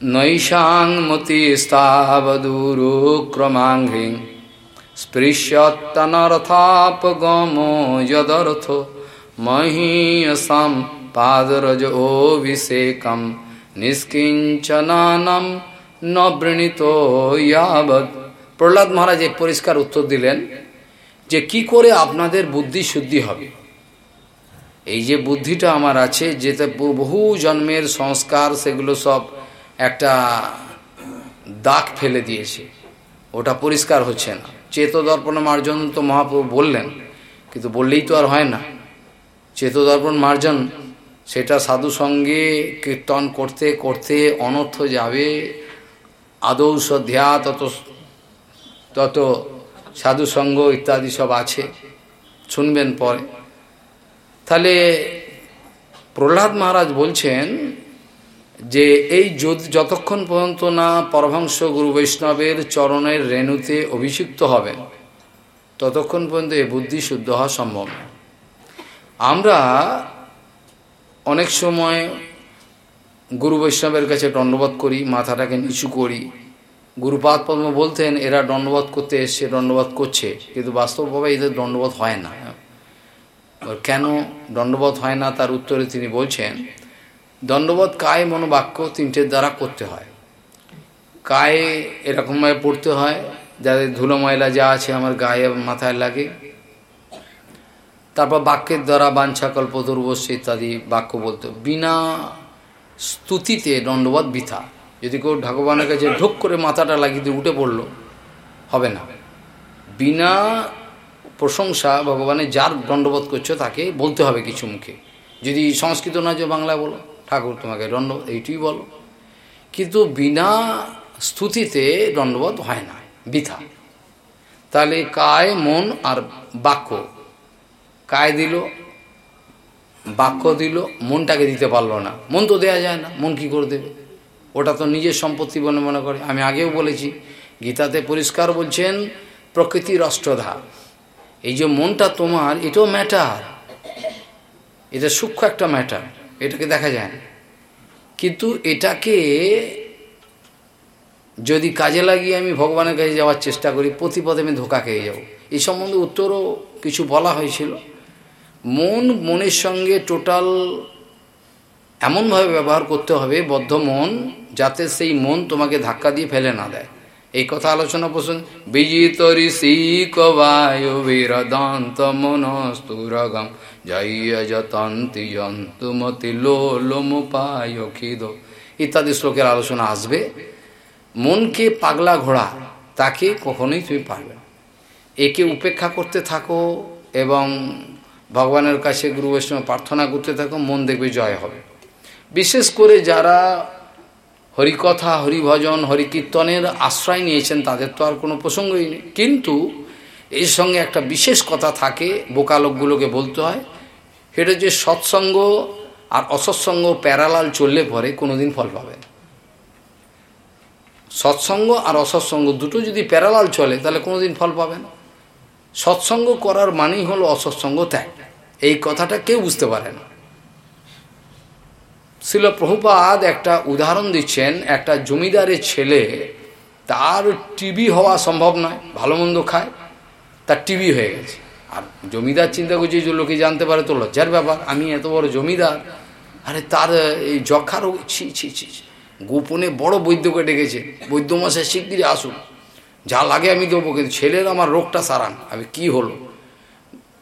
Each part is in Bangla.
নৈশাং মতিস্তাবদূরুক্রমাঙ্ঘ্রিং স্পৃশ্যত্তনরথাপগমো যদর্থ মহীয়সাম পাদরজ অভিষেকম নিষ্কিঞ্চনানম নবৃণীত ইয়াবৎ। প্রহ্লাদ মহারাজ এক পরিষ্কার উত্তর দিলেন যে কি করে আপনাদের বুদ্ধি শুদ্ধি হবে? এই যে বুদ্ধিটা আমার আছে, যেতে বহু জন্মের সংস্কার, সেগুলো সব একটা দাগ ফেলে দিয়েছে। ওটা পরিষ্কার হচ্ছে না। চেতদর্পণ মার্জন তো মহাপ্রভু বললেন, কিন্তু বললেই তো আর হয় না। চেতদর্পণ মার্জন, সেটা সাধু সঙ্গে কীর্তন করতে করতে অনর্থ যাবে, আদৌ শ্রদ্ধা তত তত সাধুসঙ্গ ইত্যাদি সব আছে, শুনবেন পরে। তাহলে প্রহ্লাদ মহারাজ বলছেন যে এই যতক্ষণ পর্যন্ত না পরভংশ গুরু বৈষ্ণবের চরণের রেণুতে অভিষিক্ত হবেন ততক্ষণ পর্যন্ত এ বুদ্ধি শুদ্ধ হওয়া সম্ভব। আমরা অনেক সময় গুরু বৈষ্ণবের কাছে দণ্ডবোধ করি, মাথাটাকে নিচু করি। গুরুপাদ পদ্ম বলতেন, এরা দণ্ডবোধ করতে এসছে, দণ্ডবোধ করছে। কিন্তু বাস্তবভাবে এদের দণ্ডবোধ হয় না। কেন দণ্ডবোধ হয় না, তার উত্তরে তিনি বলছেন দণ্ডবোধ কায় মনোবাক্য তিনটের দ্বারা করতে হয়। কায়ে এরকমভাবে পড়তে হয় যাদের ধুলো ময়লা যা আছে আমার গায়ে মাথায় লাগে। তারপর বাক্যের দ্বারা বাঞ্ছা কল্পদুর্বশ্য ইত্যাদি বাক্য বলতে বিনা স্তুতিতে দণ্ডবোধ বৃথা। যদি কেউ ঠাকুরবানের কাছে ঢোক করে মাথাটা লাগিয়ে দিয়ে উঠে পড়ল, হবে না। বিনা প্রশংসা ভগবানের যার দণ্ডবোধ করছ, তাকে বলতে হবে কিছু মুখে। যদি সংস্কৃত না যে বাংলা বলো। ঠাকুর তোমাকে দণ্ড এইটুই বলো। কিন্তু বিনা স্তুতিতে দণ্ডবোধ হয় না, বৃথা। তাহলে কায়, মন আর বাক্য। কায় দিল, বাক্য দিল, মনটাকে দিতে পারল না। মন তো দেয়া যায় না, মন কি করে দেবে? ওটা তো নিজের সম্পত্তি বলে মনে করে। আমি আগেও বলেছি, গীতাতে পরিষ্কার বলছেন, প্রকৃতির অষ্টধা। এই যে মনটা তোমার, এটাও ম্যাটার এটা সূক্ষ্ম একটা ম্যাটার এটাকে দেখা যায়। কিন্তু এটাকে যদি কাজে লাগিয়ে আমি ভগবানের কাছে যাওয়ার চেষ্টা করি প্রতিপদে আমি ধোকা খেয়ে যাব। এই সম্বন্ধে উত্তরও কিছু বলা হয়েছিল। মন, মনের সঙ্গে টোটাল এমনভাবে ব্যবহার করতে হবে, বদ্ধ মন, যাতে সেই মন তোমাকে ধাক্কা দিয়ে ফেলে না দেয়। এই কথা আলোচনা পোষণ বিজিত ঋষি কবায়ু বীরদন্ত মনস্তুরগম। জয় যতন্তি যন্তুমতি খিদ। ইত্যাদি শ্লোকের আলোচনা আসবে। মনকে পাগলা ঘোড়া, তাকে কখনোই তুমি পারবে একে উপেক্ষা করতে থাকো এবং ভগবানের কাছে গুরু বৈষ্ণব প্রার্থনা করতে থাকো, মন দেখবে জয় হবে। বিশেষ করে যারা হরিকথা, হরিভজন, হরিকীর্তনের আশ্রয় নিয়েছেন তাদের তো আর কোনো প্রসঙ্গই নেই। কিন্তু এর সঙ্গে একটা বিশেষ কথা থাকে, বোকা লোকগুলোকে বলতে হয়। সেটা যে সৎসঙ্গ আর অসৎসঙ্গ প্যারালাল চললে পরে কোনোদিন ফল পাবে সৎসঙ্গ আর অসৎসঙ্গ দুটো যদি প্যারালাল চলে, তাহলে কোনোদিন ফল পাবে না। সৎসঙ্গ করার মানেই হলো অসৎসঙ্গ ত্যাগ। এই কথাটা কেউ বুঝতে পারে না। শিল প্রভুপাদ একটা উদাহরণ দিচ্ছেন, একটা জমিদারের ছেলে, তার টিভি হওয়া সম্ভব নয়, ভালো মন্দ খায়, তার টিভি হয়ে গেছে। আর জমিদার চিন্তা করছে যে লোকে জানতে পারে তো লজ্জার ব্যাপার, আমি এত বড় জমিদার, আরে তার এই যক্ষার ছি ছি ছি গোপনে বড় বৈদ্যকে ডেকেছে বৈদ্যমশাই শিগগিরি আসুন যা লাগে আমি দেবো, কিন্তু ছেলের আমার রোগটা সারান, আমি কি হলো?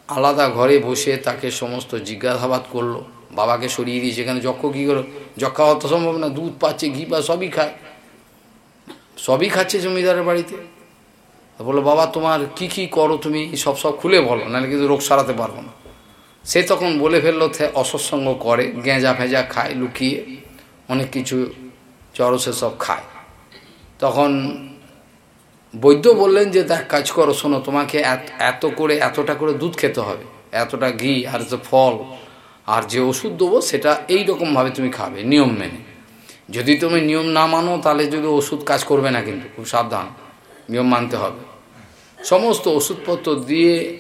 আলাদা ঘরে বসে তাকে সমস্ত জিজ্ঞাসাবাদ করল বাবাকে সরিয়ে দিয়েছে। এখানে যক্ষ কী করো? যক্ষা হওয়া তো সম্ভব না, দুধ পাচ্ছে, ঘি পা সবই খায়। সবই খাচ্ছে জমিদারের বাড়িতে। বলল, বাবা, তোমার কি কি করো তুমি? সব সব খুলে বলো, নাহলে কিন্তু রোগ সারাতে পারব না। সে তখন বলে ফেলল অসৎসঙ্গ করে, গেঁজা ফেঁজা খায়, লুকিয়ে অনেক কিছু চরসে সব খায়। তখন বৈদ্য বললেন যে, দেখ, কাজ করো, শোনো, তোমাকে এত করে, এতটা করে দুধ খেতে হবে। এতটা ঘি আর ফল আর যে ওষুধ দেবো, সেটা এই রকমভাবে তুমি খাবে, নিয়ম মেনে। যদি তুমি নিয়ম না মানো, তাহলে যদি ওষুধ কাজ করবে না কিন্তু, খুব সাবধান, নিয়ম মানতে হবে। সমস্ত ওষুধপত্র দিয়ে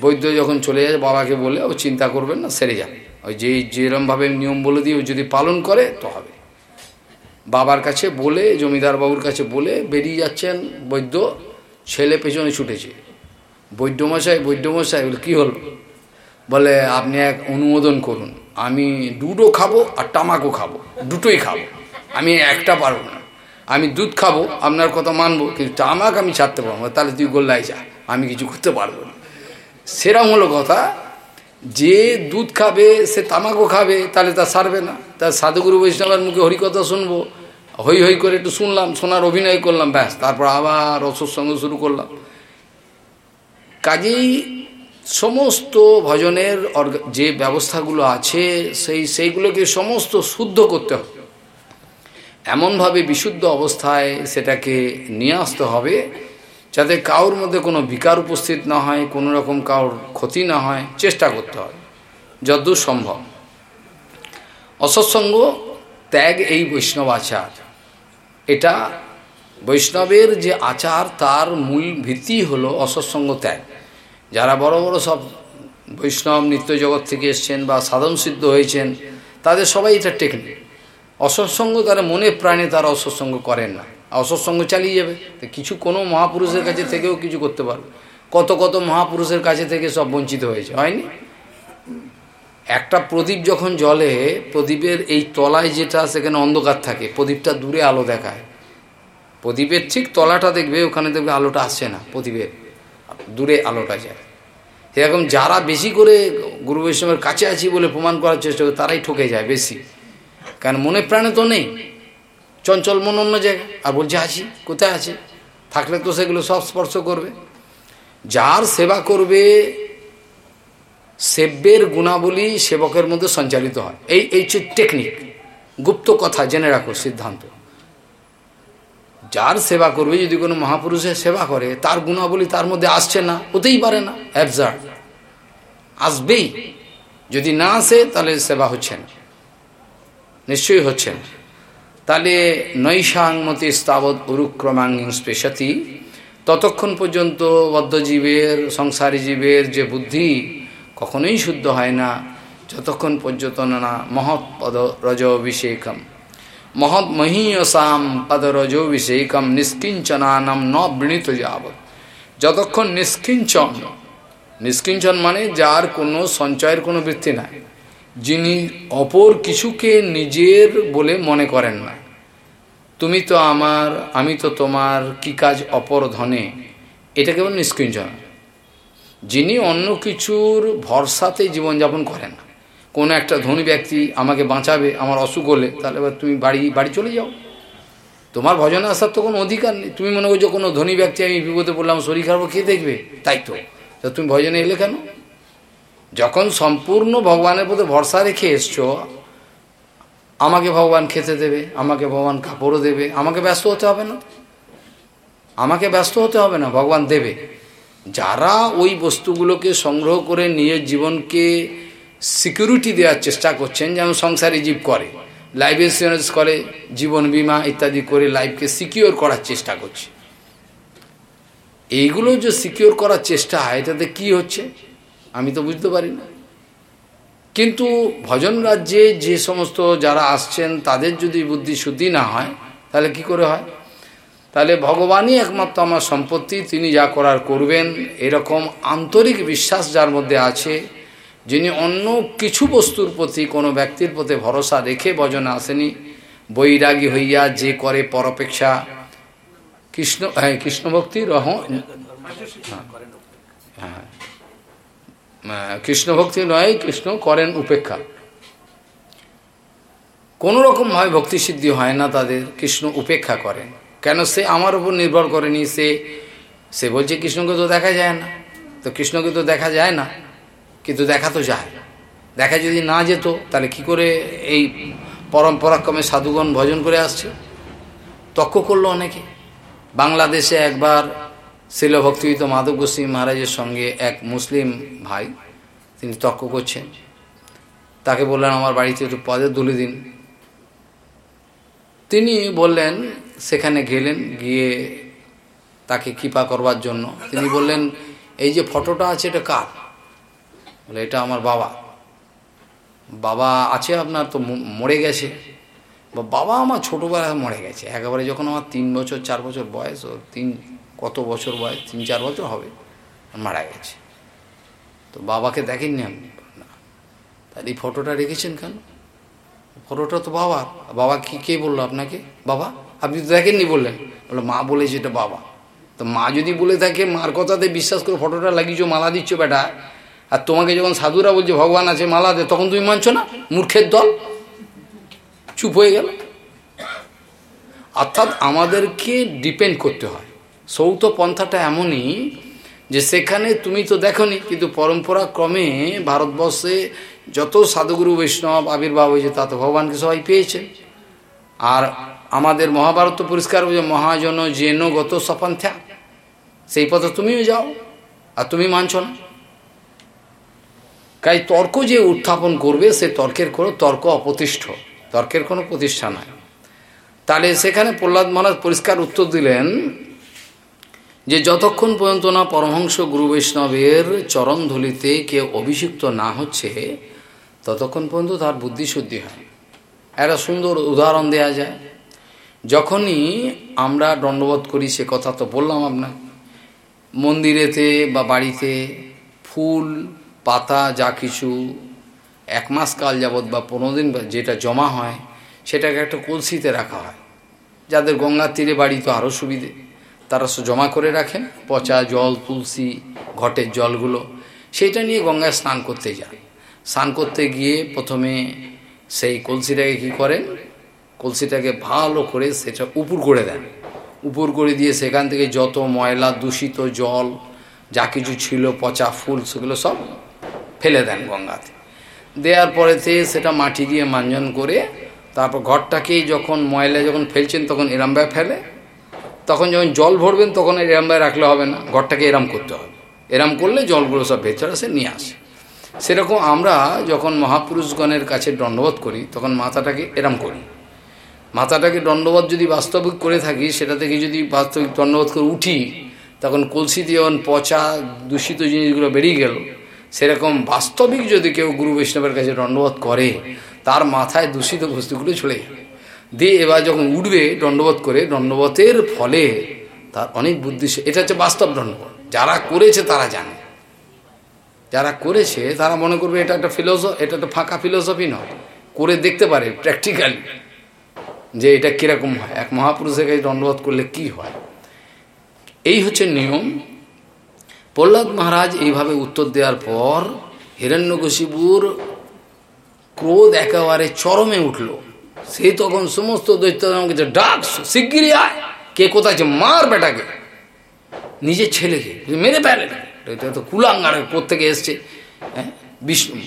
বৈদ্য যখন চলে যায়, বাবাকে বলে, ও চিন্তা করবেন না, সেরে যাবে। ওই যে যেরমভাবে নিয়ম বলে দিয়ে যদি পালন করে, তো হবে। বাবার কাছে বলে জমিদার বাবুর কাছে বলে, বেরিয়ে যাচ্ছেন বৈদ্য, ছেলে পেছনে ছুটেছে। বৈদ্যমশাই বৈদ্যমশাই, বলে, কী হলো? বলে, আপনি এক অনুমোদন করুন। আমি দুটো খাব আর টামাকও খাব। দুটোই খাব। আমি একটা পারব না। আমি দুধ খাব, আপনার কথা মানবো, কিন্তু তামাক আমি ছাড়তে পারব তাহলে তুই গোল্লাই যা। আমি কিছু করতে পারব না। সেরকম হলো কথা। যে দুধ খাবে, সে তামাকও খাবে, তাহলে তা সারবে না। তার সাধুগুরু বৈষ্ণবের মুখে হরিকথা শুনব। হই হই করে একটু শুনলাম, শোনার অভিনয় করলাম, ব্যাস। তারপর আবার রসর সঙ্গে শুরু করলাম। কাজেই সমস্ত ভজনের যে ব্যবস্থাগুলো আছে, সেই, সেইগুলোকে সমস্ত শুদ্ধ করতে হবে। এমনভাবে বিশুদ্ধ অবস্থায় সেটাকে নিয়ে আসতে হবে, যাতে কাউর মধ্যে কোনো বিকার উপস্থিত না হয়, কোনো রকম কাউর ক্ষতি না হয়, চেষ্টা করতে হয়, যদ্দূর সম্ভব। অসৎসঙ্গ ত্যাগ এই বৈষ্ণব আচার। এটা বৈষ্ণবের যে আচার, তার মূল ভিত্তি হলো অসৎসঙ্গ ত্যাগ। যারা বড় বড় সব বৈষ্ণব নিত্য জগৎ থেকে এসছেন বা সাধন সিদ্ধ হয়েছেন, তাদের সবাই এটা টেকনিক। অসৎসঙ্গ তারা মনে প্রাণে তারা অসৎসঙ্গ করেন না। অসৎসঙ্গ চালিয়ে যাবে। তো কিছু কোনো মহাপুরুষের কাছে থেকেও কিছু করতে পারবে। কত কত মহাপুরুষের কাছে থেকে সব বঞ্চিত হয়েছে, হয়নি? একটা প্রদীপ যখন জলে প্রদীপের এই তলায় যেটা সেখানে অন্ধকার থাকে, প্রদীপটা দূরে আলো দেখায়। প্রদীপের ঠিক তলাটা দেখবে, ওখানে দেখবে আলোটা আসছে না প্রদীপের। দূরে আলোটা যায়। এরকম যারা বেশি করে গুরু বৈষ্ণবের কাছে আছি বলে প্রমাণ করার চেষ্টা করে, তারাই ঠকে যায় বেশি। কারণ মনে প্রাণে তো নেই। চঞ্চল মন অন্য জায়গায়। আর বলছে, আছি, কোথায় আছে? থাকলে তো সেগুলো সব স্পর্শ করবে। যার সেবা করবে, সেব্যের গুণাবলী সেবকের মধ্যে সঞ্চালিত হয়। এই এই টেকনিক গুপ্ত কথা জেনে রাখো সিদ্ধান্ত। যার সেবা করবে, যদি কোনো মহাপুরুষের সেবা করে, তার গুণাবলী তার মধ্যে আসছে না, হতেই পারে না। অ্যাবজার্ভ আসবেই। যদি না আসে, তাহলে সেবা হচ্ছে না। নিশ্চয়ই হচ্ছে না। তাহলে নৈশাংমতি স্তাবৎ উরুক্রমাঙ্গিং স্পেশাতি। ততক্ষণ পর্যন্ত বদ্ধজীবের, সংসারী জীবের যে বুদ্ধি কখনোই শুদ্ধ হয় না। যতক্ষণ পর্যন্ত না মহৎ পদ রজ অভিষেকম মহৎ মহীয়সাম পদ রজ অভিষেকম নিষ্কিঞ্চনানাম ন বৃণীত যাবৎ। যতক্ষণ নিষ্কিঞ্চন নিষ্কিঞ্চন মানে যার কোনো সঞ্চয়ের কোনো বৃত্তি নাই। যিনি অপর কিছুকে নিজের বলে মনে করেন না। তুমি তো আমার, আমি তো তোমার কি কাজ অপর ধনে? এটা কেবল নিষ্কিঞ্চন। যিনি অন্য কিছুর ভরসাতে জীবনযাপন করেন না। কোনো একটা ধনী ব্যক্তি আমাকে বাঁচাবে, আমার অসুখ হলে, তাহলে এবার তুমি বাড়ি বাড়ি চলে যাও। তোমার ভজনে আসার তো কোনো অধিকার নেই। তুমি মনে করছ কোনো ধনী ব্যক্তি আমি বিপদে পড়লাম, শরীর খারাপ কে দেখবে? তাই তো। তা তুমি ভজনে এলে কেন? যখন সম্পূর্ণ ভগবানের প্রতি ভরসা রেখে এসছো, আমাকে ভগবান খেতে দেবে, আমাকে ভগবান কাপড়ও দেবে, আমাকে ব্যস্ত হতে হবে না। আমাকে ব্যস্ত হতে হবে না, ভগবান দেবে। যারা ওই বস্তুগুলোকে সংগ্রহ করে নিজের জীবনকে সিকিউরিটি দেওয়ার চেষ্টা করছেন, যেমন সংসারী জীব করে লাইফ ইন্স্যুরেন্স করে, জীবন বিমা ইত্যাদি করে লাইফকে সিকিওর করার চেষ্টা করছে। এইগুলো যে সিকিওর করার চেষ্টা হয়, এটাতে কি হচ্ছে? আমি তো বুঝতে পারি না। কিন্তু ভজন রাজ্যে যে সমস্ত যারা আসছেন, তাদের যদি বুদ্ধি শুদ্ধি না হয়, তাহলে কি করে হয়? তাহলে ভগবানই একমাত্র আমার সম্পত্তি, তিনি যা করার করবেন, এরকম আন্তরিক বিশ্বাস যার মধ্যে আছে যিনি অন্য কিছু বস্তুর প্রতি, কোনো ব্যক্তির প্রতি ভরসা রেখে ভজনে আসেনি, বৈরাগী হইয়া যে করে পরপেক্ষা কৃষ্ণ হ্যাঁ কৃষ্ণ ভক্তি রহ হ্যাঁ কৃষ্ণ ভক্তি নয়, কৃষ্ণ করেন উপেক্ষা। কোনো রকমভাবে ভক্তি সিদ্ধি হয় না তাদের, কৃষ্ণ উপেক্ষা করেন। কেন সে আমার উপর নির্ভর করেনি, সে সে বলছে কৃষ্ণকে তো দেখা যায় না। তো কৃষ্ণকে তো দেখা যায় না। কিন্তু দেখা তো যায়। দেখা যদি না যেত, তাহলে কি করে এই পরম্পরাক্রমে সাধুগণ ভজন করে আসছে? তক্ক করল অনেকে। বাংলাদেশে একবার শিল ভক্তিবিত মাধব গোস্বামী মহারাজের সঙ্গে এক মুসলিম ভাই, তিনি তর্ক করছেন। তাকে বললেন, আমার বাড়িতে একটু পদে তুলে দিন। তিনি বললেন, সেখানে গেলেন, গিয়ে তাকে কৃপা করবার জন্য। তিনি বললেন, এই যে ফটোটা আছে, এটা কার? বলে, এটা আমার বাবা। বাবা আছে আপনার তো মরে গেছে। বাবা আমার ছোটোবেলায় মরে গেছে। একেবারে যখন আমার তিন বছর, চার বছর বয়স, ও তিন, কত বছর বয়স? তিন, চার বছর হবে, মারা গেছে। তো বাবাকে দেখেননি আপনি? না। তাহলে এই ফটোটা রেখেছেন কেন? ফটোটা তো বাবা। বাবা কি, কে বলল আপনাকে? বাবা? আপনি তো দেখেননি বললেন। বলল মা বলেছে এটা বাবা। তো মা যদি বলে থাকে, মার কথাতে বিশ্বাস করে ফটোটা লাগিয়েছো, মালা দিচ্ছ বেটা আর তোমাকে যখন সাধুরা বলছে, ভগবান আছে, মালা দে, তখন তুমি মানছো না? মূর্খের দল? চুপ হয়ে গেল। অর্থাৎ আমাদেরকে ডিপেন্ড করতে হয়। সৌত পন্থাটা এমনই যে সেখানে তুমি তো দেখনি, কিন্তু পরম্পরা ক্রমে ভারতবর্ষে যত সাধুগুরু বৈষ্ণব, আবির্ভাব হয়েছে তা তো ভগবানকে সবাই পেয়েছে। আর আমাদের মহাভারত তো পরিষ্কার হয়েছে মহাজন জেন গত সপন্থা, সেই পথে তুমিও যাও, আর তুমি মানছ না। তাই তর্ক যে উত্থাপন করবে, সে তর্কের কোনো তর্ক অপ্রতিষ্ঠ। তর্কের কোনো প্রতিষ্ঠা নাই। তাহলে সেখানে প্রহ্লাদ মহারাজ পরিষ্কার উত্তর দিলেন যে, যতক্ষণ পর্যন্ত না পরমহংস গুরু বৈষ্ণবের চরণধুলিতে কেউ অভিষিক্ত না হচ্ছে, ততক্ষণ পর্যন্ত তার বুদ্ধিশুদ্ধি হয় একটা সুন্দর উদাহরণ দেয়া যায়। যখনই আমরা দণ্ডবোধ করি, সে কথা তো বললাম আপনার মন্দিরেতে বা বাড়িতে ফুল পাতা যা কিছু, এক মাস কাল যাবৎ বা পনেরো দিন যেটা জমা হয়, সেটাকে একটা কলসিতে রাখা হয়। যাদের গঙ্গার তীরে বাড়ি তো আরও সুবিধে। তারা জমা করে রাখেন, পচা জল, তুলসী, ঘটের জলগুলো। সেইটা নিয়ে গঙ্গায় স্নান করতে যায় স্নান করতে গিয়ে প্রথমে সেই কলসিটাকে কি করেন? কলসিটাকে ভালো করে সেটা উপর করে দেন। উপর করে দিয়ে সেখান থেকে যত ময়লা, দূষিত জল, যা কিছু ছিল, পচা ফুল, সেগুলো সব ফেলে দেন গঙ্গাতে। দেওয়ার পরেতে সেটা মাটি দিয়ে মাঞ্জন করে, তারপর ঘরটাকেই যখন ময়লা যখন ফেলছেন তখন এরামভাবে ফেলে। তখন যখন জল ভরবেন তখন এরামভাবে রাখলে হবে না, ঘরটাকে এরাম করতে হবে। এরাম করলে জলগুলো সব ভেতরে সে নিয়ে আসে। সেরকম আমরা যখন মহাপুরুষগণের কাছে দণ্ডবোধ করি, তখন মাথাটাকে এরাম করি। মাথাটাকে দণ্ডবোধ যদি বাস্তবিক করে থাকি, সেটা থেকে যদি বাস্তবিক দণ্ডবোধ করে উঠি, তখন কলসিতে যখন পচা দূষিত জিনিসগুলো বেরিয়ে গেল সেরকম বাস্তবিক যদি কেউ গুরু বৈষ্ণবের কাছে দণ্ডবোধ করে, তার মাথায় দূষিত বস্তুগুলো চলে দিয়ে এবার যখন উঠবে দণ্ডবোধ করে, দণ্ডবোধের ফলে তার অনেক বুদ্ধি এটা হচ্ছে বাস্তব দণ্ডবোধ। যারা করেছে তারা জানে। যারা করেছে তারা মনে করবে এটা একটা ফিলোসফ এটা একটা ফাঁকা ফিলোসফি নয়। করে দেখতে পারে প্র্যাকটিক্যালি যে এটা কীরকম হয়। এক মহাপুরুষের কাছে দণ্ডবোধ করলে কি হয়? এই হচ্ছে নিয়ম। প্রহ্লাদ মহারাজ এইভাবে উত্তর দেওয়ার পর হিরণ্যকশিপুর ক্রোধ একেবারে চরমে উঠল। সে তখন সমস্ত দৈত্য আমাকে ডাক শিগগিরি আয়! কে কোথায় মার বেটাকে! নিজের ছেলেকে মেরে ফেলে এটা তো কুলাঙ্গারের থেকে এসছে। হ্যাঁ বিষ্ণু,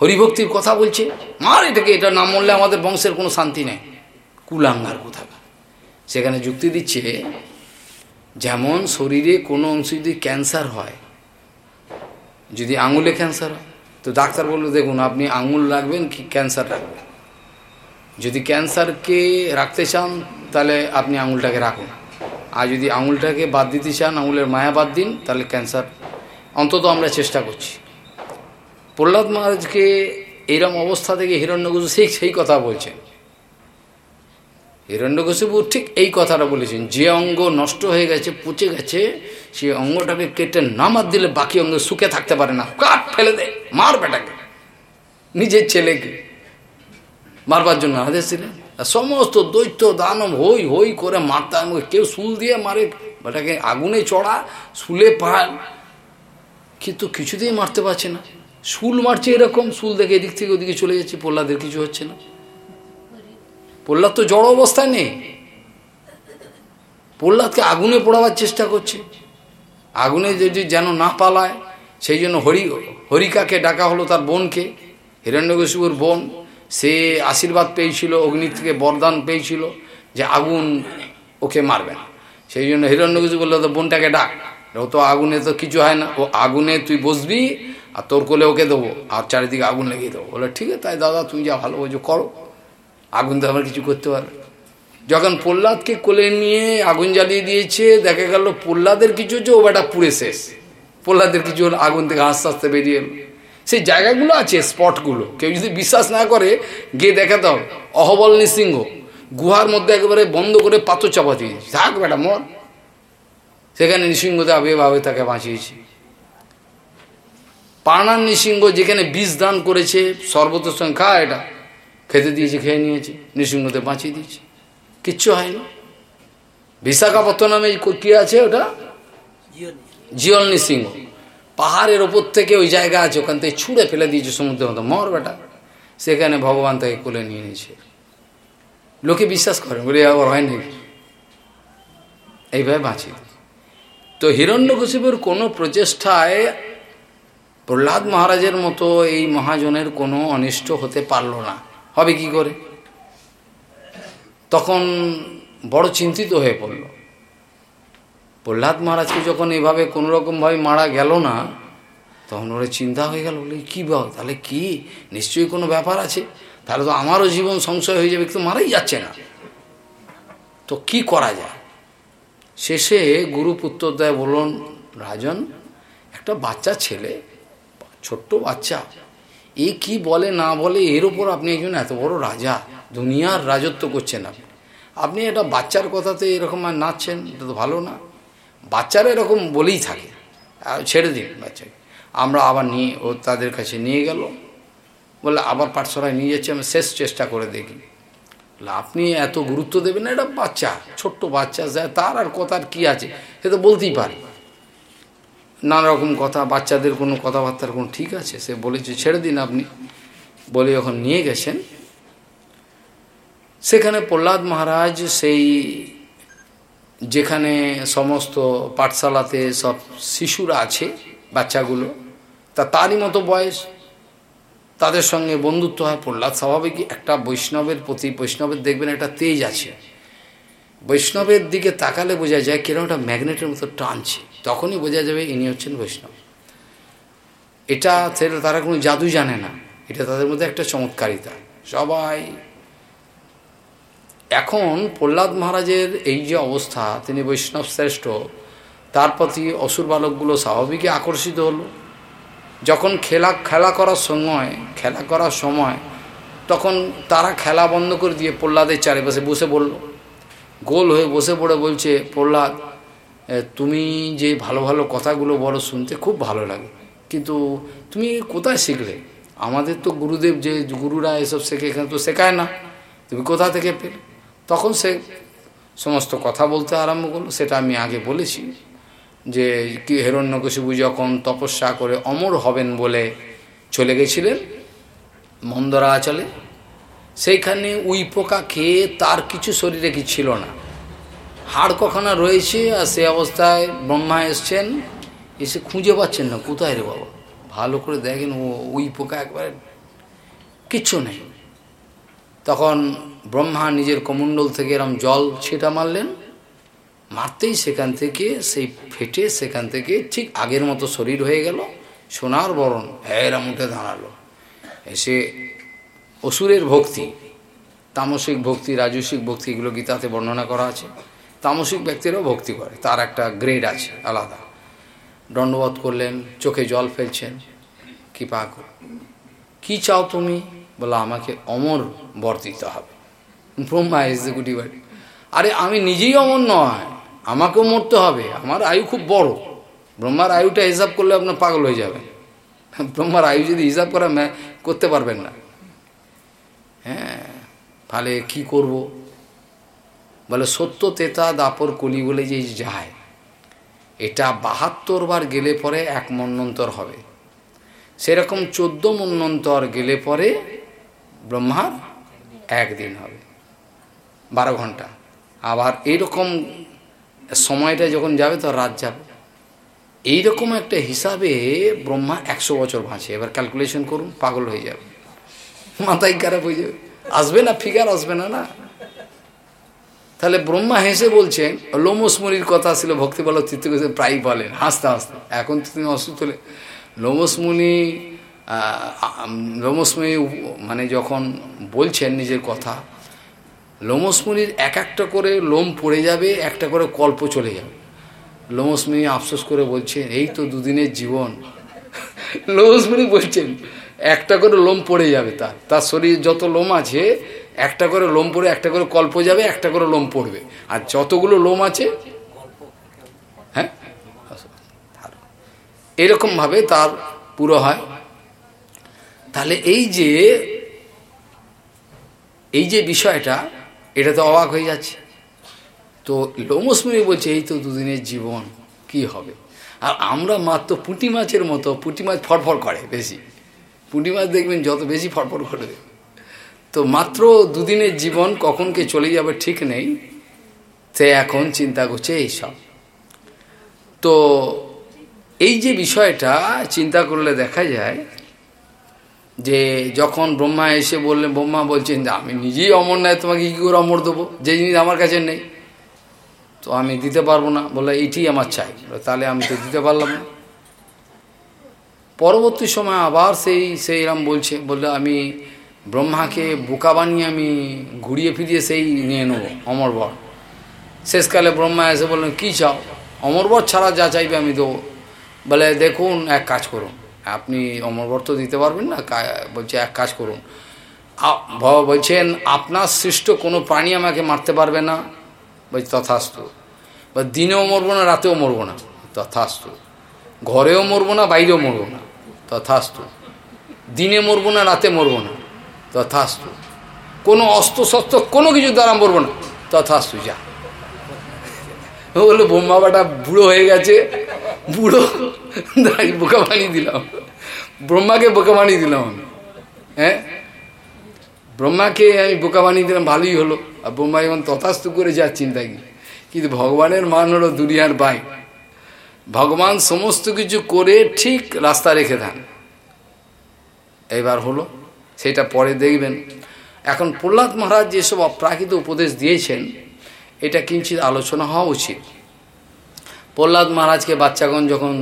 হরিভক্তির কথা বলছে। মার এটাকে এটা নাম মরলে আমাদের বংশের কোনো শান্তি নেই। কুলাঙ্গার কোথাকার? সেখানে যুক্তি দিচ্ছে যেমন শরীরে কোনো অংশ যদি ক্যান্সার হয়, যদি আঙুলে ক্যান্সার হয়, তো ডাক্তার বলল, দেখুন, আপনি আঙুল রাখবেন কি ক্যান্সার রাখবেন। যদি ক্যান্সারকে রাখতে চান, তাহলে আপনি আঙুলটাকে রাখুন। আর যদি আঙুলটাকে বাদ দিতে চান, আঙুলের মায়া বাদ দিন, তাহলে ক্যান্সার। অন্তত আমরা চেষ্টা করছি। প্রহ্লাদ মহারাজকে এইরকম অবস্থা থেকে হিরণ্যকশু সেই সেই কথা বলছেন। হিরণ্যকশিপু ঠিক এই কথাটা বলেছেন, যে অঙ্গ নষ্ট হয়ে গেছে, পচে গেছে, সেই অঙ্গটাকে কেটে নামার দিলে বাকি অঙ্গ সুখে থাকতে পারে না। কাট ফেলে দে, মার বেটাকে, নিজের ছেলেকে। মারবার জন্য আদেশ দিলেন। সমস্ত দৈত্য দানব হই হই করে মারতে কেউ শুল দিয়ে মারে, বেটাকে আগুনে চড়া, শুলে পায়। কিন্তু কিছুতেই মারতে পারছে না। শুল মারছে এরকম, শুল দেখে এদিক থেকে ওদিকে চলে যাচ্ছে, প্রহ্লাদের কিছু হচ্ছে না। প্রহ্লাদ তো জড় অবস্থায় নেই। প্রহ্লাদকে আগুনে পোড়াবার চেষ্টা করছে। আগুনে যদি যেন না পালায়, সেই জন্য হরি, হরিকাকে ডাকা হলো তার বোনকে হিরণ্যকশিপুর বোন। সে আশীর্বাদ পেয়েছিল অগ্নি থেকে বরদান পেয়েছিল যে আগুন ওকে মারবে না। সেই জন্য হিরণ্যকশিপু বলল, তো বোনটাকে ডাক। ও তো আগুনে তো কিছু হয় না। ও আগুনে তুই বসবি আর তোর কোলে ওকে দেবো। আর চারিদিকে আগুন লাগিয়ে দেবো। বলে, ঠিক আছে, তাই দাদা, তুমি যা ভালো বোঝো, করো। আগুন তো আমার কিছু করতে পারবে। যখন প্রহ্লাদকে কোলে নিয়ে আগুন জ্বালিয়ে দিয়েছে, দেখা গেল প্রহ্লাদের কিছু হচ্ছে, ও বেটা পুড়ে শেষ। প্রহ্লাদের কিছু হলো, আগুন থেকে আস্তে আস্তে বেরিয়ে এলো। সেই জায়গাগুলো আছে, স্পটগুলো। কেউ যদি বিশ্বাস না করে, গিয়ে দেখাতে হবে অহবল নৃসিংহ গুহার মধ্যে একেবারে বন্ধ করে পাথর চাপা দিয়েছি। থাক বেটা মর। সেখানে নৃসিংহতে ভাবে তাকে বাঁচিয়েছি। পানার নৃসিংহ যেখানে বিষ দান করেছে সর্বত সংখ্যা এটা। খেতে দিয়েছে, খেয়ে নিয়েছে নৃসিংহতে বাঁচিয়ে দিয়েছে। কিচ্ছু হয়নি। বিশাখাপত্তনমে কি আছে ওটা? জিয়ল নৃসিংহ। পাহাড়ের ওপর থেকে ওই জায়গা আছে, ওখান থেকে ছুঁড়ে ফেলে দিয়েছে সমুদ্রের মতো। মর বেটা। সেখানে ভগবান তাকে কোলে নিয়ে নিয়েছে। লোকে বিশ্বাস করে, বলে আবার হয় নাকি এইভাবে বাঁচি তো হিরণ্যকশিপুর কোনো প্রচেষ্টায় প্রহ্লাদ মহারাজের মতো এই মহাজনের কোনো অনিষ্ট হতে পারল না। হবে কি করে? তখন বড় চিন্তিত হয়ে পড়ল। প্রহ্লাদ মহারাজকে যখন এভাবে কোনো রকমভাবে মারা গেল না, তখন ওরা চিন্তা হয়ে গেল, বলে, কী বল তাহলে কি? নিশ্চয়ই কোনো ব্যাপার আছে? তাহলে তো আমারও জীবন সংশয় হয়ে যাবে কিন্তু মারাই যাচ্ছে না। তো কি করা যায়? শেষে গুরুপুত্র দেয় বলুন রাজন, একটা বাচ্চা ছেলে, ছোট্ট বাচ্চা এ কি বলে, না বলে, এর ওপর আপনি একজন এত বড় রাজা, দুনিয়ার রাজত্ব করছেন আপনি। আপনি এটা বাচ্চার কথাতে এরকম আর নাচছেন, এটা তো ভালো না। বাচ্চারা এরকম বলেই থাকে। ছেড়ে দিন বাচ্চাকে। আমরা আবার নিয়ে, ও তাদের কাছে নিয়ে গেল। বলে, আবার পাঠশালায় নিয়ে যাচ্ছি, আমি শেষ চেষ্টা করে দেখি। আপনি এত গুরুত্ব দেবেন না, এটা বাচ্চা, ছোট্ট বাচ্চা যায় তার আর কথার কি আছে, সে তো বলতেই পারে। নানা রকম কথা, বাচ্চাদের কোনো কথাবার্তার কোনো ঠিক আছে? সে বলেছে, ছেড়ে দিন আপনি। বলে যখন নিয়ে গেছেন, সেখানে প্রহ্লাদ মহারাজ সেই যেখানে সমস্ত পাঠশালাতে সব শিশুরা আছে, বাচ্চাগুলো, তা তারই মতো বয়স। তাদের সঙ্গে বন্ধুত্ব হয়। প্রহ্লাদ স্বাভাবিক একটা বৈষ্ণবের প্রতি, বৈষ্ণবের দেখবেন একটা তেজ আছে। বৈষ্ণবের দিকে তাকালে বোঝা যায় কীরকম একটা ম্যাগনেটের মতো টানছে। তখনই বোঝা যাবে ইনি হচ্ছেন বৈষ্ণব। এটা তারা কোনো জাদু জানে না। এটা তাদের মধ্যে একটা চমৎকারিতা। সবাই এখন প্রহ্লাদ মহারাজের এই যে অবস্থা, তিনি বৈষ্ণব শ্রেষ্ঠ, তার প্রতি অসুর বালকগুলো স্বাভাবিকই আকর্ষিত হলো। যখন খেলা খেলা করার সময়, খেলা করার সময়, তখন তারা খেলা বন্ধ করে দিয়ে প্রহ্লাদের চারিপাশে বসে পড়ল। গোল হয়ে বসে পড়ে বলছে, প্রহ্লাদ তুমি যে ভালো ভালো কথাগুলো বলো শুনতে খুব ভালো লাগে। কিন্তু তুমি কোথায় শিখলে? আমাদের তো গুরুদেব যে গুরুরা এসব শেখে, এখানে তো শেখায় না। তুমি কোথা থেকে পেলে? তখন সে সমস্ত কথা বলতে আরম্ভ করল। সেটা আমি আগে বলেছি যে, কি হিরণ্যকশিবু যখন তপস্যা করে অমর হবেন বলে চলে গেছিলেন মন্দরা আচলে সেইখানে উই পোকা খেয়ে তার কিছু শরীরে কি ছিল না। হাড় কখনো রয়েছে আর সে অবস্থায় ব্রহ্মা এসছেন, এসে খুঁজে পাচ্ছেন না, কোথায় রে বাবা? ভালো করে দেখেন, ও উই পোকা একবারে কিচ্ছু নেই। তখন ব্রহ্মা নিজের কমণ্ডল থেকে এরম জল ছিটা মারলেন, মারতেই সেখান থেকে, সেই ফেটে সেখান থেকে ঠিক আগের মতো শরীর হয়ে গেল, সোনার বরণ এরা উঠে দাঁড়াল। এসে অসুরের ভক্তি, তামসিক ভক্তি রাজস্বিক ভক্তি, এগুলো গীতাতে বর্ণনা করা আছে। তামসিক ব্যক্তিরাও ভক্তি করে। তার একটা গ্রেড আছে, আলাদা। দণ্ডবোধ করলেন, চোখে জল ফেলছেন। কৃপা কি চাও তুমি? বলো, আমাকে অমর বর দিতে হবে। ব্রহ্মা এক্সিকিউটিভ আরে, আমি নিজেই অমর নয়। আমাকেও মরতে হবে। আমার আয়ু খুব বড়। ব্রহ্মার আয়ুটা হিসাব করলে আপনার পাগল হয়ে যাবে ব্রহ্মার আয়ু যদি হিসাব করা করতে পারবেন না। হ্যাঁ তাহলে কি করব? বলে, সত্য তেতা দাপর কলি বলে যে যায়, এটা বাহাত্তর বার গেলে পরে এক মন্নন্তর হবে। সেরকম চোদ্দ মন্নন্তর গেলে পরে ব্রহ্মার একদিন হবে, বারো ঘণ্টা। আবার এইরকম সময়টা যখন যাবে তো রাত যাবে। এইরকম একটা হিসাবে ব্রহ্মা একশো বছর বাঁচে। এবার ক্যালকুলেশন করুন, পাগল হয়ে যাবে। মাথায় খারাপ হয়ে যাবে। আসবে না ফিগার আসবে না না। তাহলে ব্রহ্মা হেসে বলছেন লোমসমুনির কথা ছিল, ভক্তি বল তীর্থ প্রায় বলেন হাসতে হাসতে। এখন তো তুমি অসুস্থ হলে লোমসমুনি লোমসমুনি মানে যখন বলছেন নিজের কথা লোমসমুনির এক একটা করে লোম পড়ে যাবে, একটা করে কল্প চলে যাবে। লোমসমুনি আফসোস করে বলছেন এই তো দুদিনের জীবন। লোমসমণি বলছেন, একটা করে লোম পড়ে যাবে তার। তার শরীর যত লোম আছে একটা করে লোম পড়ে, একটা করে কল্প যাবে, একটা করে লোম পড়বে। আর যতগুলো লোম আছে হ্যাঁ? এরকমভাবে তার পুরো হয়। তাহলে এই যে এই যে বিষয়টা, এটা তো অবাক হয়ে যাচ্ছে। তো লোমসমণি বলছে, এই তো দুদিনের জীবন, কি হবে? আর আমরা মাত্র পুঁটি মাছের মতো, পুঁটি মাছ ফটফট করে বেশি। পুঁটি মাছ দেখবেন যত বেশি ফটফট করে তো মাত্র দুদিনের জীবন কখন কে চলে যাবে ঠিক নেই, সে এখন চিন্তা করছে এইসব তো এই যে বিষয়টা চিন্তা করলে দেখা যায় যে যখন ব্রহ্মা এসে বললেন, ব্রহ্মা বলছেন যে আমি নিজেই অমর নয়, তোমাকে কী করে অমর দেবো? যে জিনিস আমার কাছে নেই। তো আমি দিতে পারব না, বলে এইটি আমার চাই। তাহলে আমি তো দিতে পারলাম না। পরবর্তী সময় আবার সেই সেই রাম বলছে, বললে, আমি ব্রহ্মাকে বোকা বানিয়ে আমি ঘুরিয়ে ফিরিয়ে সেই নিয়ে নেব অমরবর শেষকালে ব্রহ্মা এসে বললেন, কী চাও? অমরবর ছাড়া যা চাইবে আমি দেবো। বলে, দেখুন, এক কাজ করুন। আপনি অমরবর তো দিতে পারবেন না বলছে, এক কাজ করুন। বলছেন, আপনার সৃষ্ট কোনো প্রাণী আমাকে মারতে পারবে না। বলছি, তথাস্তু। বা দিনেও মরবো না, রাতেও মরবো না। তথাস্তু। ঘরেও মরবো না, বাইরেও মরবো না। তথাস্তু। দিনে মরবো না, রাতে মরবো না। তথাস্তু। কোনো অস্ত্র শস্ত্র কোনো কিছু দ্বারা বলব না। তথাস্তু, যা। বলল বোম্বা বাটা বুড়ো হয়ে গেছে। বুড়ো বোকা বানিয়ে দিলাম। ব্রহ্মাকে বোকা বানিয়ে দিলাম আমি। হ্যাঁ? ব্রহ্মাকে আমি বোকা বানিয়ে দিলাম, ভালোই হলো। আর ব্রহ্মা এখন তথাস্তু করে যা চিন্তা কি। কিন্তু ভগবানের মান হলো দুনিয়ার বাই। ভগবান সমস্ত কিছু করে ঠিক রাস্তা রেখে দেন। এবার হলো সেটা পরে দেখবেন। এখন প্রহ্লাদ মহারাজ যেসব অপ্রাকৃত উপদেশ দিয়েছেন, এটা কিঞ্চিত আলোচনা হওয়া উচিত। প্রহ্লাদ মহারাজকে বাচ্চাগণ যখন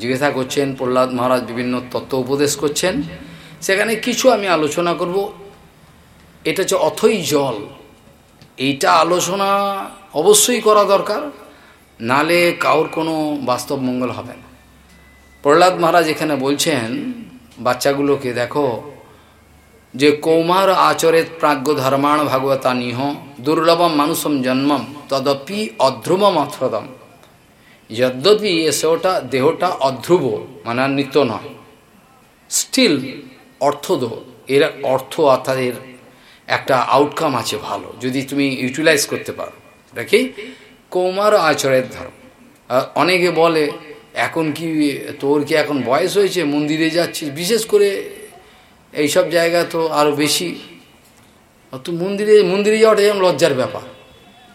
জিজ্ঞাসা করছেন, প্রহ্লাদ মহারাজ বিভিন্ন তত্ত্ব উপদেশ করছেন, সেখানে কিছু আমি আলোচনা করব। এটা হচ্ছে অথই জল। এইটা আলোচনা অবশ্যই করা দরকার, নালে কাউর কোনো বাস্তব মঙ্গল হবে না। প্রহ্লাদ মহারাজ এখানে বলছেন, বাচ্চাগুলোকে দেখো যে কৌমার আচরেত প্রাজ্ঞ ধর্মাণ ভাগবতা নিহ দুর্লভম মানুষম জন্মম তদপি অধ্রুবম অথ্রদম যদ্যপি এসেওটা দেহটা অধ্রুব মানে নিত্য নয়। স্টিল অর্থদ, এর অর্থ অর্থাৎ এর একটা আউটকাম আছে ভালো, যদি তুমি ইউটিলাইজ করতে পারো। দেখি কৌমার আচরের ধর্ম। অনেকে বলে, এখন কি তোর কি এখন বয়স হয়েছে, মন্দিরে যাচ্ছিস? বিশেষ করে এইসব জায়গা তো আরও বেশি। তো মন্দিরে মন্দিরে যাওয়াটা যেমন লজ্জার ব্যাপার।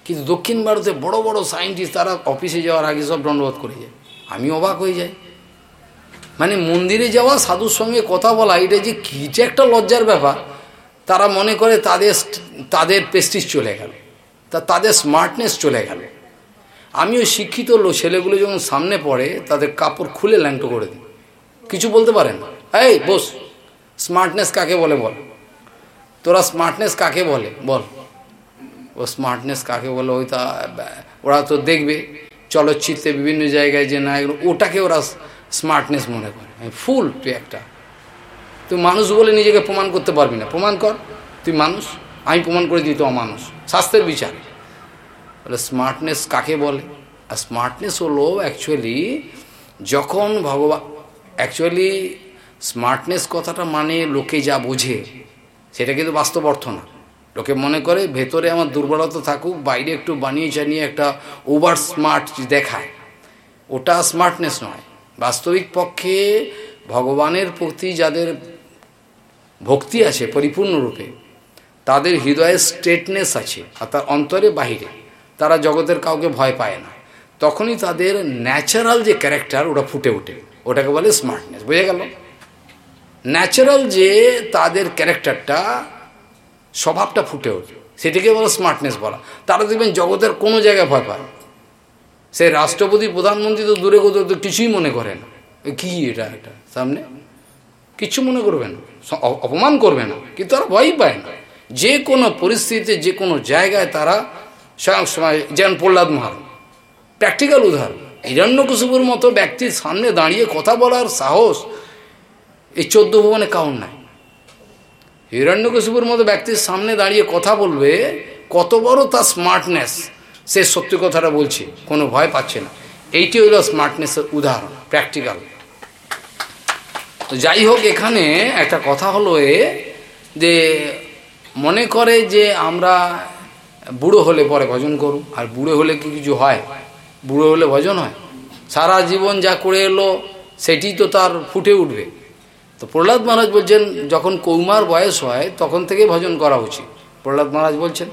কিন্তু দক্ষিণ ভারতে বড় বড় সায়েন্টিস্ট তারা অফিসে যাওয়ার আগে সব দণ্ডবোধ করে যায়। আমি অবাক হয়ে যাই। মানে মন্দিরে যাওয়া সাধুর সঙ্গে কথা বলা, এটা যে কী যে একটা লজ্জার ব্যাপার। তারা মনে করে তাদের তাদের প্রেস্টিজ চলে গেল। তা তাদের স্মার্টনেস চলে গেল। আমিও শিক্ষিত ছেলেগুলো যখন সামনে পড়ে, তাদের কাপড় খুলে ল্যাংটো করে দিই। কিছু বলতে পারেন? এই, বস। স্মার্টনেস কাকে বলে বল? তোরা স্মার্টনেস কাকে বলে? বল। ও স্মার্টনেস কাকে বলে? ওই তা, ওরা তো দেখবে। চলচ্চিত্রে বিভিন্ন জায়গায় যে না ওটাকে ওরা স্মার্টনেস মনে করে। ফুল তুই একটা। তুই মানুষ বলে নিজেকে প্রমাণ করতে পারবি না। প্রমাণ কর, তুই মানুষ। আমি প্রমাণ করে দিই তো অমানুষ। স্বাস্থ্যের বিচার। বলে স্মার্টনেস কাকে বলে? আর স্মার্টনেস হলো অ্যাকচুয়ালি যখন ভগবান অ্যাকচুয়ালি স্মার্টনেস কথাটা মানে লোকে যা বোঝে, সেটা কিন্তু বাস্তব অর্থ না। লোকে মনে করে ভেতরে আমার দুর্বলতা থাকুক, বাইরে একটু বানিয়ে চানিয়ে একটা ওভার স্মার্ট দেখায়। ওটা স্মার্টনেস নয়। বাস্তবিক পক্ষে ভগবানের প্রতি যাদের ভক্তি আছে পরিপূর্ণরূপে তাদের হৃদয়ে স্ট্রেটনেস আছে, আর তার অন্তরে বাহিরে, তারা জগতের কাউকে ভয় পায় না। তখনই তাদের ন্যাচারাল যে ক্যারেক্টার ওটা ফুটে ওঠে। ওটাকে বলে স্মার্টনেস বুঝে গেল? ন্যাচারাল যে তাদের ক্যারেক্টারটা, স্বভাবটা ফুটে ওঠে। সেটাকে বলো স্মার্টনেস বলা। তারা দেখবেন জগতের কোনো জায়গায় ভয় পায়। সে রাষ্ট্রপতি, প্রধানমন্ত্রী তো দূরে কোথাও তো কিছুই মনে করে না। কি এটা এটা সামনে? কিছু মনে করবে না। অপমান করবে না। কিন্তু তারা ভয়ই পায় না। যে কোনো পরিস্থিতিতে, যে কোনো জায়গায় তারা সময়, যেমন প্রহ্লাদ মহারাজ। প্র্যাকটিক্যাল উদাহরণ। হিরণ্যকশুপুর মতো ব্যক্তির সামনে দাঁড়িয়ে কথা বলার সাহস এই চোদ্দ ভুবনে কাউন নাই। হিরণ্যকশুপুর মতো ব্যক্তির সামনে দাঁড়িয়ে কথা বলবে, কত বড় তার স্মার্টনেস সে সত্যি কথাটা বলছে, কোনো ভয় পাচ্ছে না। এইটি হইল স্মার্টনেসের উদাহরণ প্র্যাকটিক্যাল তো যাই হোক, এখানে একটা কথা হলো এ, যে মনে করে যে আমরা বুড়ো হলে পরে ভজন করু, আর বুড়ো হলে কি কিছু হয়? বুড়ো হলে ভজন হয়? সারা জীবন যা করে এলো সেটি তো তার ফুটে উঠবে। তো প্রহ্লাদ মহারাজ বলছেন, যখন কৌমার বয়স হয়, তখন থেকে ভজন করা উচিত। প্রহ্লাদ মহারাজ বলছেন,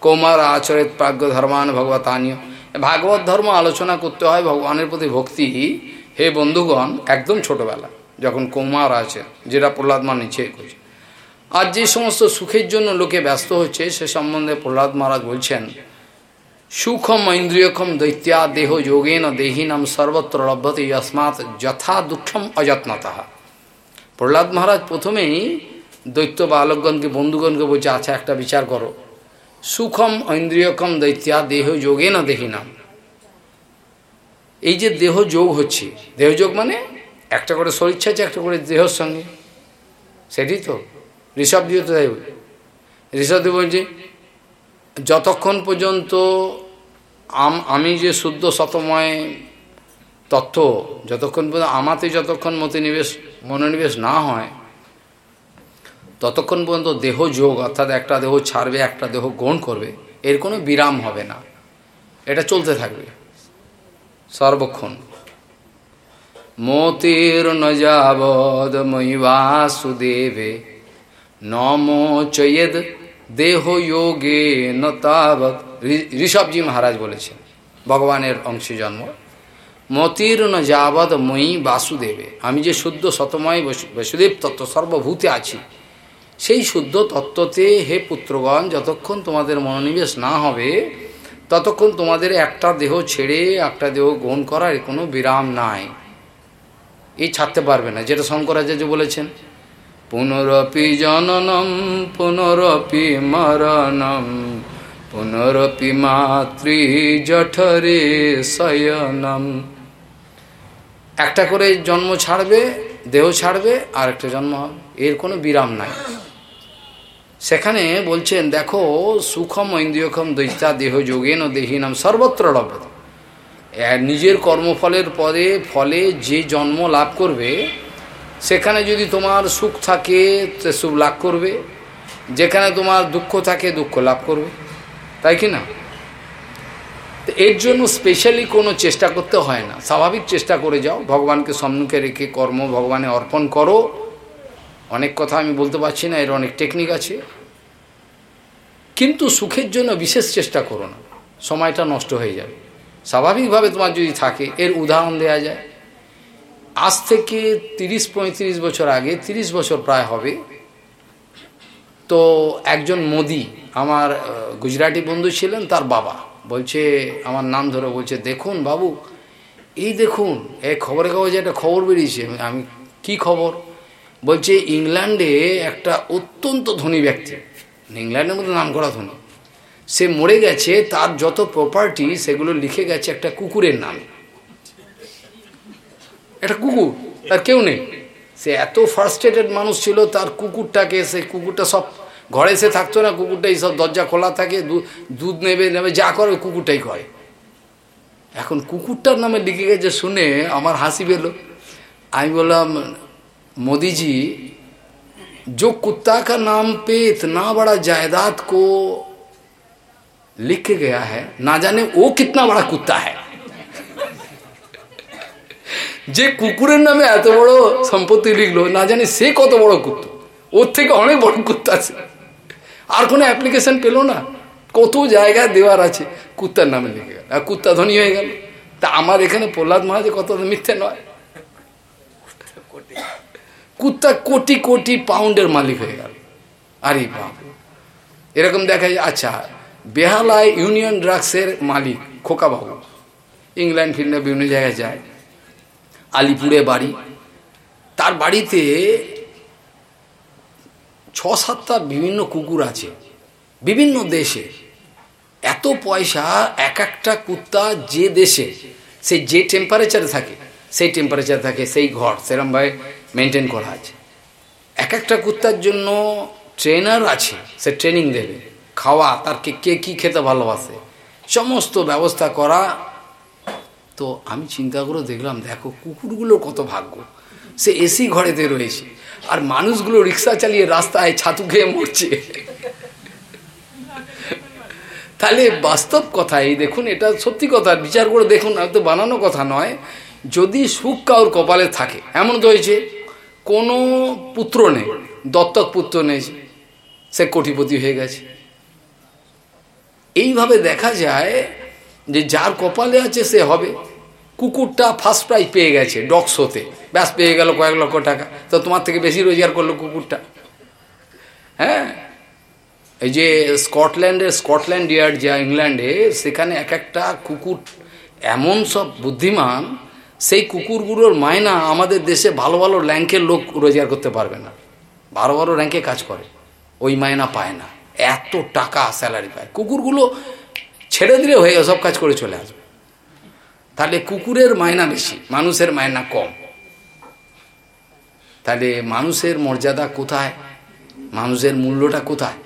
কৌমার আচরিত প্রাজ্ঞ ধর্মান ভগবতানীয় ভাগবত ধর্ম আলোচনা করতে হয় ভগবানের প্রতি ভক্তি। হে বন্ধুগণ, একদম ছোটবেলা, যখন কৌমার আছে, যেটা প্রহ্লাদ মা নিচে করছে আর যে সমস্ত সুখের জন্য লোকে ব্যস্ত হচ্ছে, সে সম্বন্ধে প্রহ্লাদ মহারাজ বলছেন, সুখম ইন্দ্রিয়ক্ষম দৈত্যা দেহ যোগেন দেহিনাম সর্বত্র লভ্যতে, যস্মাৎ যথা দুঃখম অযত্নতা। প্রহ্লাদ মহারাজ প্রথমেই দৈত্য বা আলোকগণকে বন্ধুগণকে বলছে আচ্ছা একটা বিচার করো। সুখম ঐন্দ্রিয়কম দৈত্যা, দেহ যোগে না দেহিনাম। এই যে দেহ যোগ হচ্ছে দেহযোগ মানে একটা করে শরীর আছে, একটা করে দেহর সঙ্গে। সেটি তো। ঋষভ দিয়ে তো তাই ঋষভ বলছে, যতক্ষণ পর্যন্ত আমি যে শুদ্ধ শতময় তত্ত্ব যতক্ষণ পর্যন্ত আমাতে যতক্ষণ মতিনিবেশ মনোনিবেশ না হয়, ততক্ষণ পর্যন্ত দেহ যোগ, অর্থাৎ একটা দেহ ছাড়বে, একটা দেহ গ্রহণ করবে, এর কোনো বিরাম হবে না। এটা চলতে থাকবে। সর্বক্ষণ। মতির নজাবদ মহিবাসুদেবে নমোচয়েদ দেহ যোগে নতাবৎ ঋষভজি মহারাজ বলেছেন, ভগবানের অংশে জন্ম। মতির্ণ যাবৎ মই বাসুদেবে। আমি যে শুদ্ধ শতময় বাসুদেব তত্ত্ব সর্বভূতে আছি, সেই শুদ্ধ তত্ত্বতে হে পুত্রগণ, যতক্ষণ তোমাদের মনোনিবেশ না হবে, ততক্ষণ তোমাদের একটা দেহ ছেড়ে, একটা দেহ গ্রহণ করার কোনো বিরাম নাই। এই ছাড়তে পারবে না, যেটা শঙ্করাচার্য বলেছেন, পুনরপি জননম, পুনরপি মরণম পুনরপি মাতৃ জঠরে শয়নম। একটা করে জন্ম ছাড়বে, দেহ ছাড়বে আর একটা জন্ম হবে। এর কোনো বিরাম নাই। সেখানে বলছেন, দেখো, সুখম ঐন্দ্রিয়ক্ষম দৈত্যা দেহ যোগেন দেহীনাম সর্বত্র লভ নিজের কর্মফলের পরে, ফলে যে জন্ম লাভ করবে, সেখানে যদি তোমার সুখ থাকে সুখ লাভ করবে। যেখানে তোমার দুঃখ থাকে, দুঃখ লাভ করবে। তাই কি না? এর জন্য স্পেশালি কোনো চেষ্টা করতে হয় না। স্বাভাবিক চেষ্টা করে যাও। ভগবানকে সম্মুখে রেখে কর্ম ভগবানে অর্পণ করো। অনেক কথা আমি বলতে পারছি না, এর অনেক টেকনিক আছে। কিন্তু সুখের জন্য বিশেষ চেষ্টা করো না। সময়টা নষ্ট হয়ে যাবে। স্বাভাবিকভাবে তোমার যদি থাকে, এর উদাহরণ দেয়া যায়। আজ থেকে তিরিশ পঁয়ত্রিশ বছর আগে, তিরিশ বছর প্রায় হবে তো একজন মোদি, আমার গুজরাটি বন্ধু ছিলেন, তার বাবা। বলছে, আমার নাম ধরে বলছে, দেখুন বাবু, এই দেখুন এই খবরের কাগজে একটা খবর বেরিয়েছে, আমি, কি খবর? বলছে, ইংল্যান্ডে একটা অত্যন্ত ধনী ব্যক্তি, ইংল্যান্ডের মধ্যে নাম করা ধনী। সে মরে গেছে, তার যত প্রপার্টি সেগুলো লিখে গেছে একটা কুকুরের নামে। একটা কুকুর, তার কেউ নেই। সে এত ফার্স্টেটেড মানুষ ছিল তার কুকুরটাকে সে কুকুরটা সব ঘরে এসে থাকতো না কুকুরটাই সব দরজা খোলা থাকে দুধ নেবে নেবে যা করে কুকুরটাই করে এখন কুকুরটার নামে লিখে গেছে শুনে আমার হাসি পেল আমি বললাম मोदी जो कुत्ता का नाम पे इतना बड़ा जायदाद को लिख के गया है ना जाने वो कितना बड़ा कुत्ता है যে কুকুরের নামে এত বড় সম্পত্তি লিখলো, না জানি সে কত বড় কুত্ত। ওর থেকে অনেক বড় কুত্তা আছে। আর কোনো অ্যাপ্লিকেশন পেল না? কত জায়গায় দেওয়ার আছে। কুত্তার নামে লিখে গেল। আর কুত্তা ধনী হয়ে গেল। তা আমার এখানে প্রহ্লাদ মহারাজ কত মিথ্যে নয়। কুত্তা কোটি কোটি পাউন্ডের মালিক হয়ে গেল। আরে বাপ এরকম দেখা যায় আচ্ছা বেহালায় ইউনিয়ন ড্রাগসের মালিক খোকাবাবু ইংল্যান্ড ফিল্ডে বিভিন্ন জায়গায় যায়। আলিপুরে বাড়ি। তার বাড়িতে ছ সাতটা বিভিন্ন কুকুর আছে, বিভিন্ন দেশে। এত পয়সা, এক একটা কুত্তা যে দেশে, সে যে টেম্পারেচারে থাকে, সেই টেম্পারেচার থাকে, সেই ঘর সেরমভাবে মেনটেন করা আছে। এক একটা কুত্তার জন্য ট্রেনার আছে, সে ট্রেনিং দেবে। খাওয়া, তার কে কে কী খেতে ভালোবাসে, সমস্ত ব্যবস্থা করা তো আমি চিন্তা করে দেখলাম, দেখো কুকুরগুলোর কত ভাগ্য। সে এসি ঘরেতে রয়েছে, আর মানুষগুলো রিক্সা চালিয়ে রাস্তায় ছাতু খেয়ে মরছে। তাহলে বাস্তব কথাই দেখুন, এটা সত্যি কথা, বিচার করে দেখুন হয়তো বানানো কথা নয়। যদি সুখ কাউর কপালে থাকে, এমন তো হয়েছে, কোনো পুত্র নেই, দত্তক পুত্র নেই, সে কোটিপতি হয়ে গেছে। এইভাবে দেখা যায় যে যার কপালে আছে সে হবে। কুকুরটা ফার্স্ট প্রাইজ পেয়ে গেছে ডগ শোতে ব্যাস, পেয়ে গেল কয়েক লক্ষ টাকা। তো তোমার থেকে বেশি রোজগার করল কুকুরটা। হ্যাঁ? এই যে স্কটল্যান্ডের স্কটল্যান্ড ইয়ার্ড যা ইংল্যান্ডে, সেখানে এক একটা কুকুর এমন সব বুদ্ধিমান, সেই কুকুরগুলোর মায়না আমাদের দেশে ভালো ভালো র্যাঙ্কের লোক রোজগার করতে পারবে না। ভালো ভালো র্যাঙ্কে কাজ করে। ওই মায়না পায় না। এত টাকা স্যালারি পায়। কুকুরগুলো ছেড়ে দিলে হয়ে সব কাজ করে চলে আসবে। তাহলে কুকুরের মায়না বেশি, মানুষের মায়না কম। তাহলে মানুষের মর্যাদা কোথায়? মানুষের মূল্যটা কোথায়?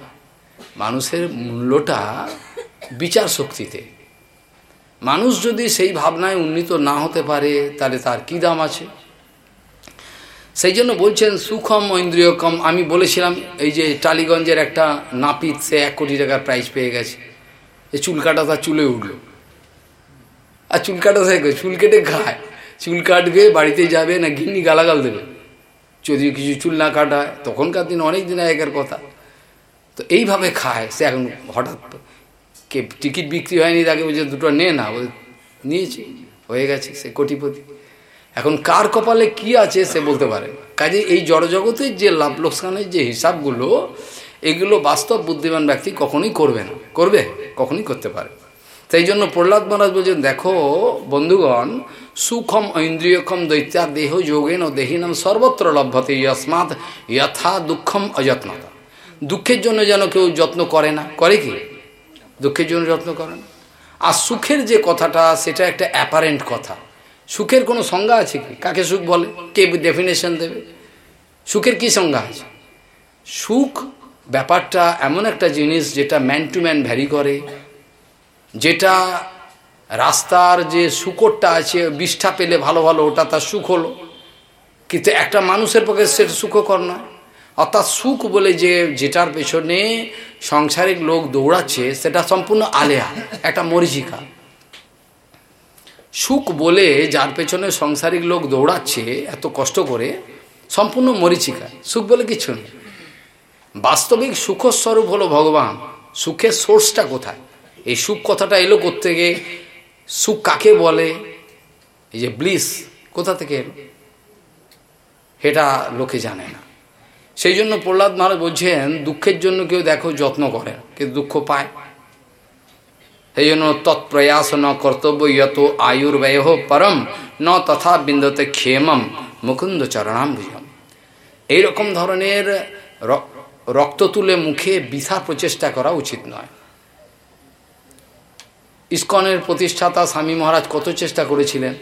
মানুষের মূল্যটা বিচার শক্তিতে। মানুষ যদি সেই ভাবনায় উন্নীত না হতে পারে, তাহলে তার কি দাম আছে? সেই জন্য বলছেন, সুখম ইন্দ্রিয় কম আমি বলেছিলাম, এই যে টালিগঞ্জের একটা নাপিত, সে এক কোটি টাকার প্রাইজ পেয়ে গেছে। এই চুল কাটা তার চুলে উঠল। আর চুল কাটা থাকে চুল কেটে খায়। চুল কাটবে, বাড়িতে যাবে, না ঘিন্নি গালাগাল দেবে। যদি কিছু চুল না কাটায় তখনকার দিন অনেক দিন আগের কথা। তো এইভাবে খায় সে এখন হঠাৎ কে টিকিট বিক্রি হয়নি, তাকে বলছে দুটো নে না নিয়েছি, হয়ে গেছে সে কোটিপতি। এখন কার কপালে কি আছে সে বলতে পারে কাজে এই জড়জগতের যে লাভ লোকসানের যে হিসাবগুলো এগুলো বাস্তব বুদ্ধিমান ব্যক্তি কখনই করবে না। করবে? কখনই করতে পারে। তাই জন্য প্রহ্লাদ মহারাজ বলছেন, দেখো বন্ধুগণ, সুখম ঐন্দ্রিয়ক্ষম দৈত্যা দেহ যোগেন ও দেহিনম সর্বত্র লভ্যতে ইয়স্মাৎ যথা দুঃখম অযত্নতা। দুঃখের জন্য যেন কেউ যত্ন করে না। করে কি? দুঃখের জন্য যত্ন করে না। আর সুখের যে কথাটা, সেটা একটা অ্যাপারেন্ট কথা। সুখের কোনো সংজ্ঞা আছে কি? কাকে সুখ বলে? কে ডেফিনেশন দেবে? সুখের কি সংজ্ঞা আছে? সুখ ব্যাপারটা এমন একটা জিনিস যেটা ম্যান টু ম্যান ভ্যারি করে, যেটা রাস্তার যে শুকরটা আছে, বিষ্ঠা পেলে ভালো ভালো, ওটা তার সুখ হলো। কিন্তু একটা মানুষের পক্ষে সেটা সুখকর নয়। অর্থাৎ সুখ বলে যে যেটার পেছনে সংসারিক লোক দৌড়াচ্ছে, সেটা সম্পূর্ণ আলেয়া, একটা মরিচিকা। সুখ বলে যার পেছনে সংসারিক লোক দৌড়াচ্ছে, এত কষ্ট করে, সম্পূর্ণ মরিচিকা। সুখ বলে কিছু নেই। বাস্তবিক সুখস্বরূপ হলো ভগবান। সুখের সোর্সটা কোথায়? এই সুখ কথাটা এলো থেকে সুখ কাকে বলে? এই যে ব্লিস কোথা থেকে এলো? এটা লোকে জানে না। সেই জন্য প্রহ্লাদ মহারাজ বলছেন, দুঃখের জন্য কেউ দেখো যত্ন করে কিন্তু দুঃখ পায়। সেই জন্য তৎপ্রয়াস ন কর্তব্য ইয়ত আয়ুর্ব্যয় পরম, ন তথা বিন্দতে ক্ষেমম, মুকুন্দ চরণাম ভুজম। এইরকম ধরনের রক্ত তুলে মুখে বিধা প্রচেষ্টা করা উচিত নয়। ইস্কনের প্রতিষ্ঠাতা স্বামী মহারাজ কত চেষ্টা করেছিলেন?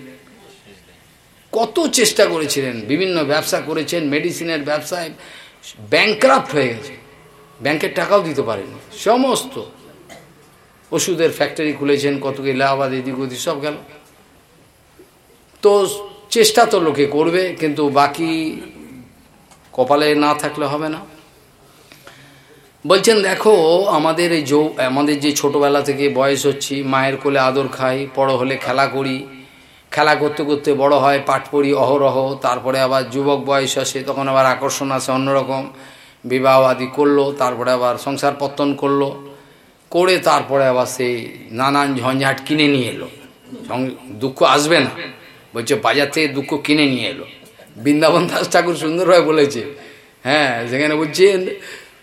কত চেষ্টা করেছিলেন? বিভিন্ন ব্যবসা করেছেন, মেডিসিনের ব্যবসায় ব্যাংক্রাফ্ট হয়ে গেছে। ব্যাংকের টাকাও দিতে পারেনি সমস্ত ওষুধের ফ্যাক্টরি খুলেছেন, কত এলাহাবাদ, এদিক ওদিক সব গেল। তো চেষ্টা তো লোকে করবে, কিন্তু বাকি কপালে না থাকলে হবে না। বলছেন, দেখো, আমাদের এই যৌ, আমাদের যে ছোটোবেলা থেকে বয়স হচ্ছি, মায়ের কোলে আদর খাই, বড় হলে খেলা করি। খেলা করতে করতে বড় হয়, পাঠ পড়ি অহরহ, তারপরে আবার যুবক বয়স আসে, তখন আবার আকর্ষণ আসে অন্যরকম। বিবাহ আদি করল, তারপরে আবার সংসার পত্তন করল, করে তারপরে আবার সেই নানান ঝঞ্ঝাট কিনে নিয়ে এলো। দুঃখ আসবে না। বলছে, বাজার থেকে দুঃখ কিনে নিয়ে এলো। বৃন্দাবন দাস ঠাকুর সুন্দরভাবে বলেছে। হ্যাঁ সেখানে বলছেন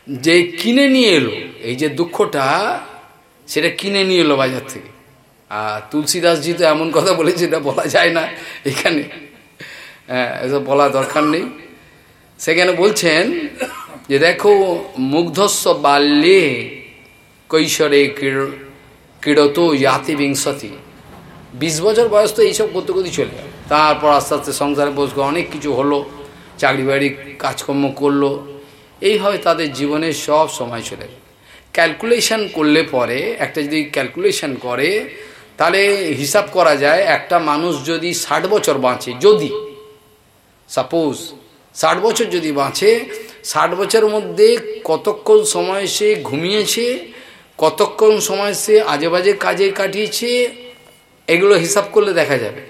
যে কিনে নিয়ে এলো, এই যে দুঃখটা, সেটা কিনে নিয়ে এলো বাজার থেকে। আর তুলসীদাসজি তো এমন কথা বলেছে এটা বলা যায় না এখানে। হ্যাঁ এসব বলা দরকার নেই। সেখানে বলছেন যে, দেখো, মুগ্ধস্ব বাল্যে কৈশোরে ক্রীড়ত ইয়াতি বিংশতি। বিশ বছর বয়স তো এইসব করতে করতে চলে তারপর আস্তে আস্তে সংসারে বসবে অনেক কিছু হলো, চাকরি বাড়ি কাজকর্ম করল এইভাবে তাদের জীবনের সব সময় চলে গেল ক্যালকুলেশন করলে পরে, একটা যদি ক্যালকুলেশন করে, তাহলে হিসাব করা যায়, একটা মানুষ যদি ষাট বছর বাঁচে, যদি সাপোজ ষাট বছর যদি বাঁচে, ষাট বছরের মধ্যে কতক্ষণ সময় সে ঘুমিয়েছে, কতক্ষণ সময় সে আজে বাজে কাজে কাটিয়েছে, এগুলো হিসাব করলে দেখা যাবে।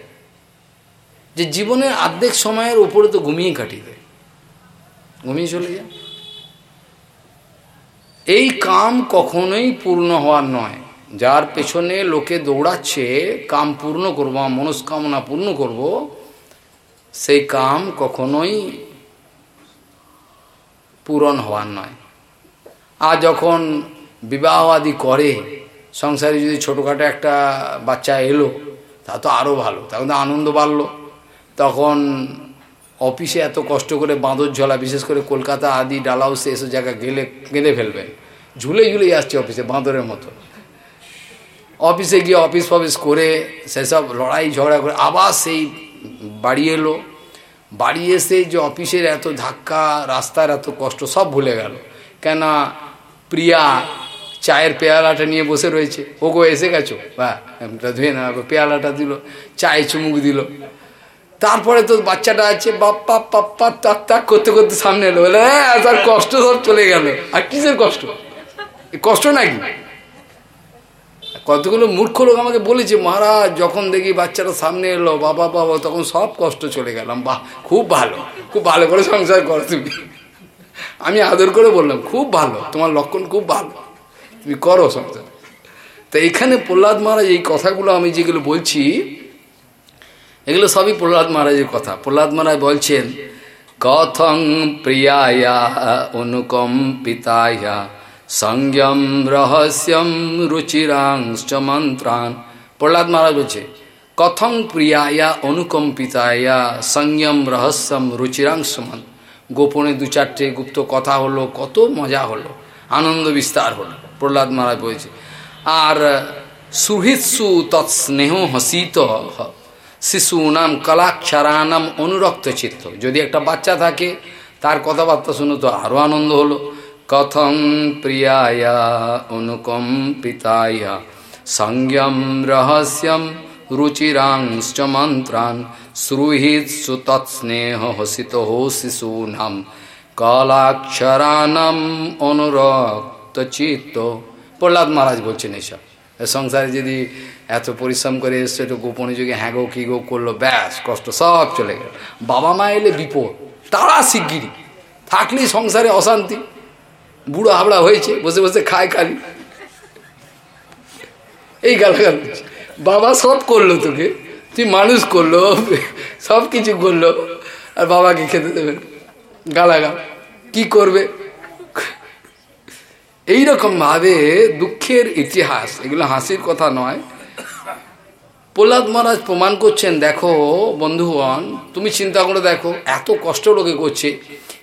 যে জীবনের অর্ধেক সময়ের উপরে তো ঘুমিয়ে কাটিয়ে দেয়। ঘুমিয়ে চলে যায়। এই কাম কখনোই পূর্ণ হওয়ার নয়। যার পেছনে লোকে দৌড়াচ্ছে, কাম পূর্ণ করব মনস্কামনা পূর্ণ করব, সেই কাম কখনোই পূরণ হওয়ার নয়। আর যখন বিবাহ আদি করে, সংসারে যদি ছোটোখাটো একটা বাচ্চা এলো, তা তো আরও ভালো, তখন তো আনন্দ বাড়লো। তখন অফিসে এত কষ্ট করে বাঁদর ঝলা, বিশেষ করে কলকাতা, আদি, ডালাউসে, এসব জায়গা গেলে কেঁদে ফেলবেন ঝুলে ঝুলে আসছে অফিসে, বাঁদরের মতো। অফিসে গিয়ে অফিস ফফিস করে, সেসব লড়াই ঝগড়া করে, আবার সেই বাড়ি এলো। বাড়ি এসে যে অফিসের এত ধাক্কা, রাস্তার এত কষ্ট, সব ভুলে গেল। কেন প্রিয়া চায়ের পেয়ালাটা নিয়ে বসে রয়েছে। ও গো এসে গেছো? বা ধুয়ে না পেয়ালাটা দিল, চায়ে চুমুক দিল। তারপরে তো বাচ্চাটা আছে বাপ্পা পাপ্পা তাক তাক করতে করতে সামনে এলো। বলে হ্যাঁ তার কষ্ট সব চলে গেল। আর কিসের কষ্ট? কষ্ট নাকি? কতগুলো মূর্খ লোক আমাকে বলেছে, মহারাজ, যখন দেখি বাচ্চাটা সামনে এলো, বাবা বাবা, তখন সব কষ্ট চলে গেলাম। বাহ, খুব ভালো খুব ভালো করে সংসার করো তুমি। আমি আদর করে বললাম, খুব ভালো, তোমার লক্ষণ খুব ভালো, তুমি করো সংসার। তো এখানে প্রহ্লাদ মহারাজ এই কথাগুলো আমি যেগুলো বলছি এগুলো সবই প্রহ্লাদ মহারাজের কথা। প্রহ্লাদ মহারাজ বলছেন, কথং প্রিয়ায়া অনুকম্পিতায়া সংযম রহস্যম রুচিরাংশ মন্ত্রান। প্রহ্লাদ মহারাজ বলছে, কথং প্রিয়ায়া অনুকম্পিতায়া সংযম রহস্যম রুচিরাংশ মন্ত্র গোপনে দু চারটে গুপ্ত কথা হলো, কত মজা হলো, আনন্দ বিস্তার হলো। প্রহ্লাদ মহারাজ বলছে, আর সুহৃৎসু তৎস্নেহ হসিত শিশুনাম কলাক্ষরানাম অনুরক্ত চিত্ত। যদি একটা বাচ্চা থাকে, তার কথাবার্তা শুনে তো আরও আনন্দ হলো। কথং প্রিয়ায়া অনুকম্পিতায়া সংযম রহস্যম রুচিরাংশ্চ মন্ত্রান শ্রুহিৎসু তৎস্নেহ হসিত হো শিশূনাম। কলাক্ষরানাম অনুরক্ত চিত্ত। প্রহ্লাদ মহারাজ বলছেন এইসব সংসারে যদি এত পরিশ্রম করে এসছে, একটু গোপনে যুগে হ্যাঁ গো, কী গো করল, ব্যাস, কষ্ট সব চলে গেল। বাবা মা এলে বিপদ, তারা শিগগিরি থাকলেই সংসারে অশান্তি। বুড়ো হাবড়া হয়েছে, বসে বসে খায় খালি। এই গালাগাল বাবা সব করল তোকে, তুই মানুষ করল সব কিছু করল, আর বাবাকে খেতে দেবেন। গালাগাল, কি করবে? এইরকম ভাবে দুঃখের ইতিহাস, এগুলো হাসির কথা নয়। প্রহ্লাদ মহারাজ প্রমাণ করছেন, দেখো বন্ধুগণ, তুমি চিন্তা করে দেখো, এত কষ্ট লোকে করছে।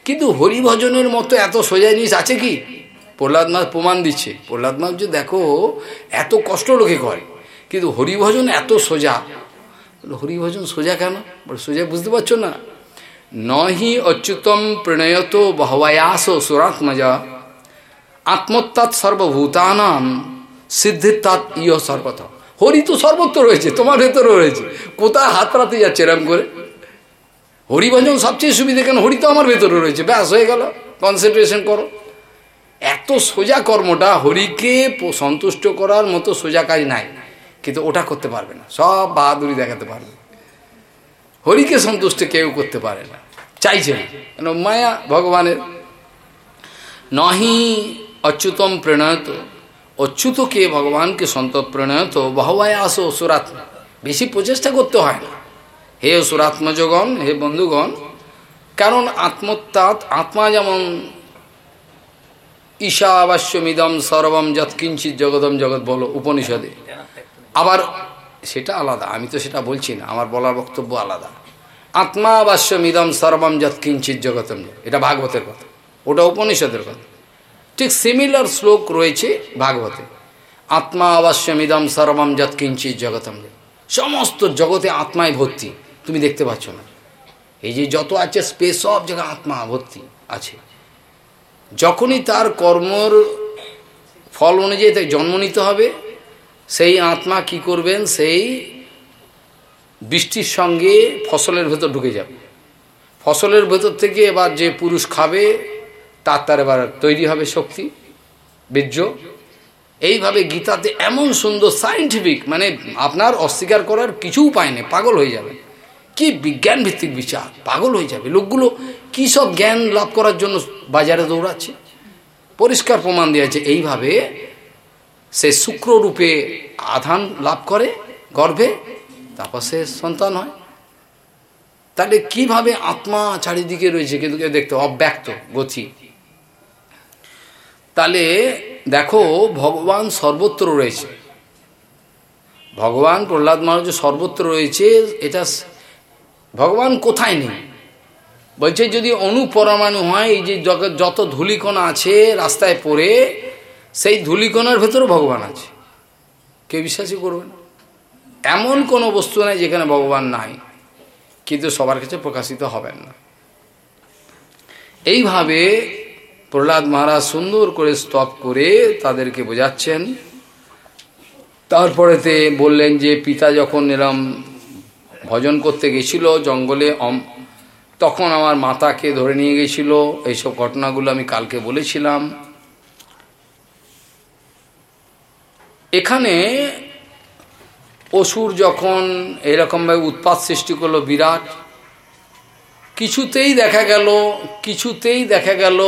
কিন্তু হরিভজনের মতো এত সোজা জিনিস আছে কি? প্রহ্লাদ মাস প্রমাণ দিচ্ছে। প্রহ্লাদ মাস যে দেখো, এত কষ্ট লোকে করে, কিন্তু হরিভজন এত সোজা। হরিভজন সোজা কেন? সোজা বুঝতে পারছ না? নহি অচ্যুতম প্রণয়ত বহবায়াস সুরাত্মজা। আত্মত্যাৎ সর্বভূতানাম সিদ্ধিত্যাৎ ইয় সর্বত। হরি তো সর্বত্র রয়েছে, তোমার ভেতরেও রয়েছে। কোথায় হাত রাতে যাচ্ছে এরম করে? হরিভঞ্জন সবচেয়ে সুবিধে কেন? হরি তো আমার ভেতরে রয়েছে। ব্যাস, হয়ে গেল। কনসেন্ট্রেশন করো। এত সোজা কর্মটা হরিকে সন্তুষ্ট করার মতো সোজা কাজ নাই। কিন্তু ওটা করতে পারবে না। সব বাহাদুরি দেখাতে পারবে। হরিকে সন্তুষ্ট কেউ করতে পারে না। চাইছে না। মায়া ভগবানের। নহি অচ্যুতম প্রণয়ত অচ্যুতকে ভগবানকে সন্ত প্রণয়ত বহবায় আসো অসুরাত্মা বেশি প্রচেষ্টা করতে হয় না হে অসুরাত্মজগণ হে বন্ধুগণ কারণ আত্মত্যাত আত্মা যেমন ঈশাবাস্যমিদম সর্বম যৎকিঞ্চিত জগদম জগৎ বলো উপনিষদে আবার সেটা আলাদা আমি তো সেটা বলছি না আমার বলার বক্তব্য আলাদা আত্মাবাস্যমিদম সর্বম যৎকিঞ্চিত জগতম এটা ভাগবতের কথা ওটা উপনিষদের কথা ঠিক সিমিলার শ্লোক রয়েছে ভাগবতে। আত্মা অবশ্যমিদম সর্বম যৎকিঞ্চিত জগতম। সমস্ত জগতে আত্মায় ভর্তি তুমি দেখতে পাচ্ছ না। এই যে যত আছে স্পেস সব জায়গায় আত্মা ভর্তি আছে। যখনই তার কর্মর ফল অনুযায়ী তাই জন্ম নিতে হবে, সেই আত্মা কি করবেন? সেই বৃষ্টির সঙ্গে ফসলের ভেতর ঢুকে যাবে। ফসলের ভেতর থেকে এবার যে পুরুষ খাবে তার তার এবার তৈরি হবে শক্তি, বীর্য। এইভাবে গীতাতে এমন সুন্দর সাইন্টিফিক মানে আপনার অস্বীকার করার কিছু উপায় নেই, পাগল হয়ে যাবে। কি বিজ্ঞান ভিত্তিক বিচার, পাগল হয়ে যাবে। লোকগুলো কি সব জ্ঞান লাভ করার জন্য বাজারে দৌড়াচ্ছে? পরিষ্কার প্রমাণ দিয়েছে, এইভাবে সে শুক্ররূপে আধান লাভ করে গর্ভে, তারপর সে সন্তান হয়। তাহলে কীভাবে আত্মা চারিদিকে রয়েছে, কিন্তু দেখতে অব্যক্ত গতি। তাহলে দেখো ভগবান সর্বত্র রয়েছে। ভগবান প্রহ্লাদ মহারাজ সর্বত্র রয়েছে, এটা ভগবান কোথায় নেই? বলছে যদি অনুপরমাণু হয়, এই যে যত ধুলিকণা আছে রাস্তায় পড়ে, সেই ধুলিকণার ভেতরে ভগবান আছে। কে বিশ্বাসই করবে না। এমন কোনো বস্তু নাই যেখানে ভগবান নাই, কিন্তু সবার কাছে প্রকাশিত হবেন না। এইভাবে প্রহ্লাদ মহারাজ সুন্দর করে স্তব করে তাদেরকে বোঝাচ্ছেন। তারপরেতে বললেন যে, পিতা যখন এরম ভজন করতে গেছিল জঙ্গলে তখন আমার মাতাকে ধরে নিয়ে গেছিল। এইসব ঘটনাগুলো আমি কালকে বলেছিলাম। এখানে অসুর যখন এরকমভাবে উৎপাত সৃষ্টি করল, বিরাট, কিছুতেই দেখা গেল, কিছুতেই দেখা গেল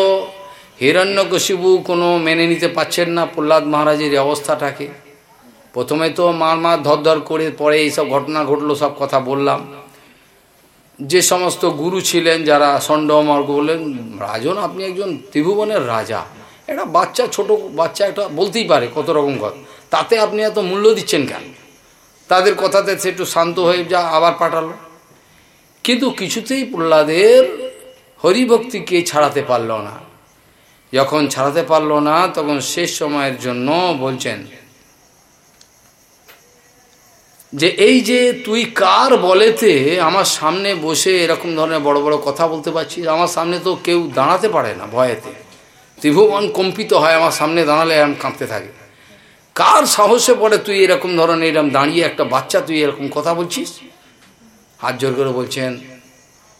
হিরণ্যকশিবু কোনো মেনে নিতে পাচ্ছেন না প্রহ্লাদ মহারাজের অবস্থাটাকে। প্রথমে তো মার মার ধর করে পরে এইসব ঘটনা ঘটলো, সব কথা বললাম। যে সমস্ত গুরু ছিলেন, যারা ষণ্ডমর্গ বললেন, রাজন আপনি একজন ত্রিভুবনের রাজা। একটা বাচ্চা, ছোট বাচ্চা একটা বলতেই পারে কত রকম কথা। তাতে আপনি এত মূল্য দিচ্ছেন কেন? তাদের কথাতে সে একটু শান্ত হয়ে যা আবার পাঠালো। কিন্তু কিছুতেই প্রহ্লাদের হরিভক্তিকে ছাড়াতে পারল না। যখন ছাড়াতে পারল না, তখন শেষ সময়ের জন্য বলছেন, যে এই যে তুই কার বলেতে আমার সামনে বসে এরকম ধরনের বড় বড় কথা বলতে পারছিস, আমার সামনে তো কেউ দাঁড়াতে পারে না ভয়েতে। ত্রিভুবন কম্পিত হয়, আমার সামনে দাঁড়ালে এরকম কাঁপতে থাকে। কার সাহসে পড়ে তুই এরকম ধরনের এরকম দাঁড়িয়ে একটা বাচ্চা তুই এরকম কথা বলছিস? হাত জোর করে বলছেন,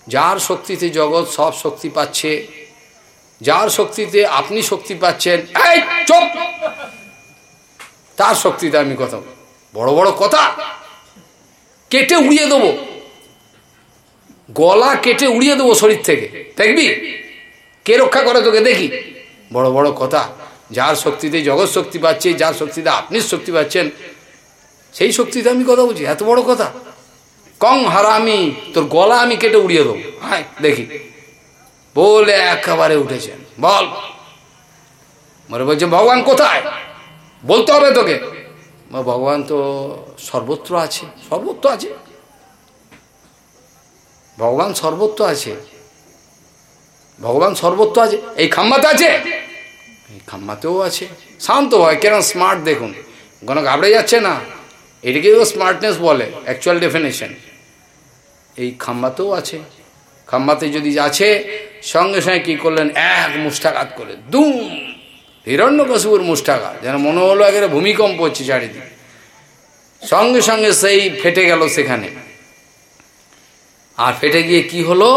যার শক্তিতে জগৎ সব শক্তি পাচ্ছে যার শক্তিতে আপনি শক্তি পাচ্ছেন, এই চোপ! তার শক্তিতে আমি কথা বড় বড় কথা। কেটে উড়িয়ে দেবো। গলা কেটে উড়িয়ে দেবো শরীর থেকে। দেখবি? কে রক্ষা করে তোকে? দেখি। বড় বড় কথা। যার শক্তিতে জগৎ শক্তি পাচ্ছে, যার শক্তিতে আপনি শক্তি পাচ্ছেন, সেই শক্তিতে আমি কথা বলছি। এত বড় কথা। কং হারামি, তোর গলা আমি কেটে উড়িয়ে দেবো। হ্যাঁ দেখি। বলে একেবারে উঠেছেন। বল। মনে বলছে ভগবান কোথায়? বলতে হবে তোকে। ভগবান তো সর্বত্র আছে সর্বত্র আছে। ভগবান সর্বত্র আছে। ভগবান সর্বত্র আছে। এই খাম্বাতে আছে? এই খাম্মাতেও আছে। শান্ত হয় কেন স্মার্ট দেখুন। কোনো ঘাবড়ে যাচ্ছে না। এটাকেও স্মার্টনেস বলে অ্যাকচুয়াল ডেফিনেশন এই খাম্বাতেও আছে। খাম্বাতে যদি আছে, সঙ্গে সঙ্গে কী করলেন? এক মুষ্ঠাঘাত করে দুম! হিরণ্যকশুপুর মুষ্ঠাঘাত যেন মনে হলো একেবারে ভূমিকম্প হচ্ছে চারিদিকে। সঙ্গে সঙ্গে সেই ফেটে গেল সেখানে। আর ফেটে গিয়ে কি হলো?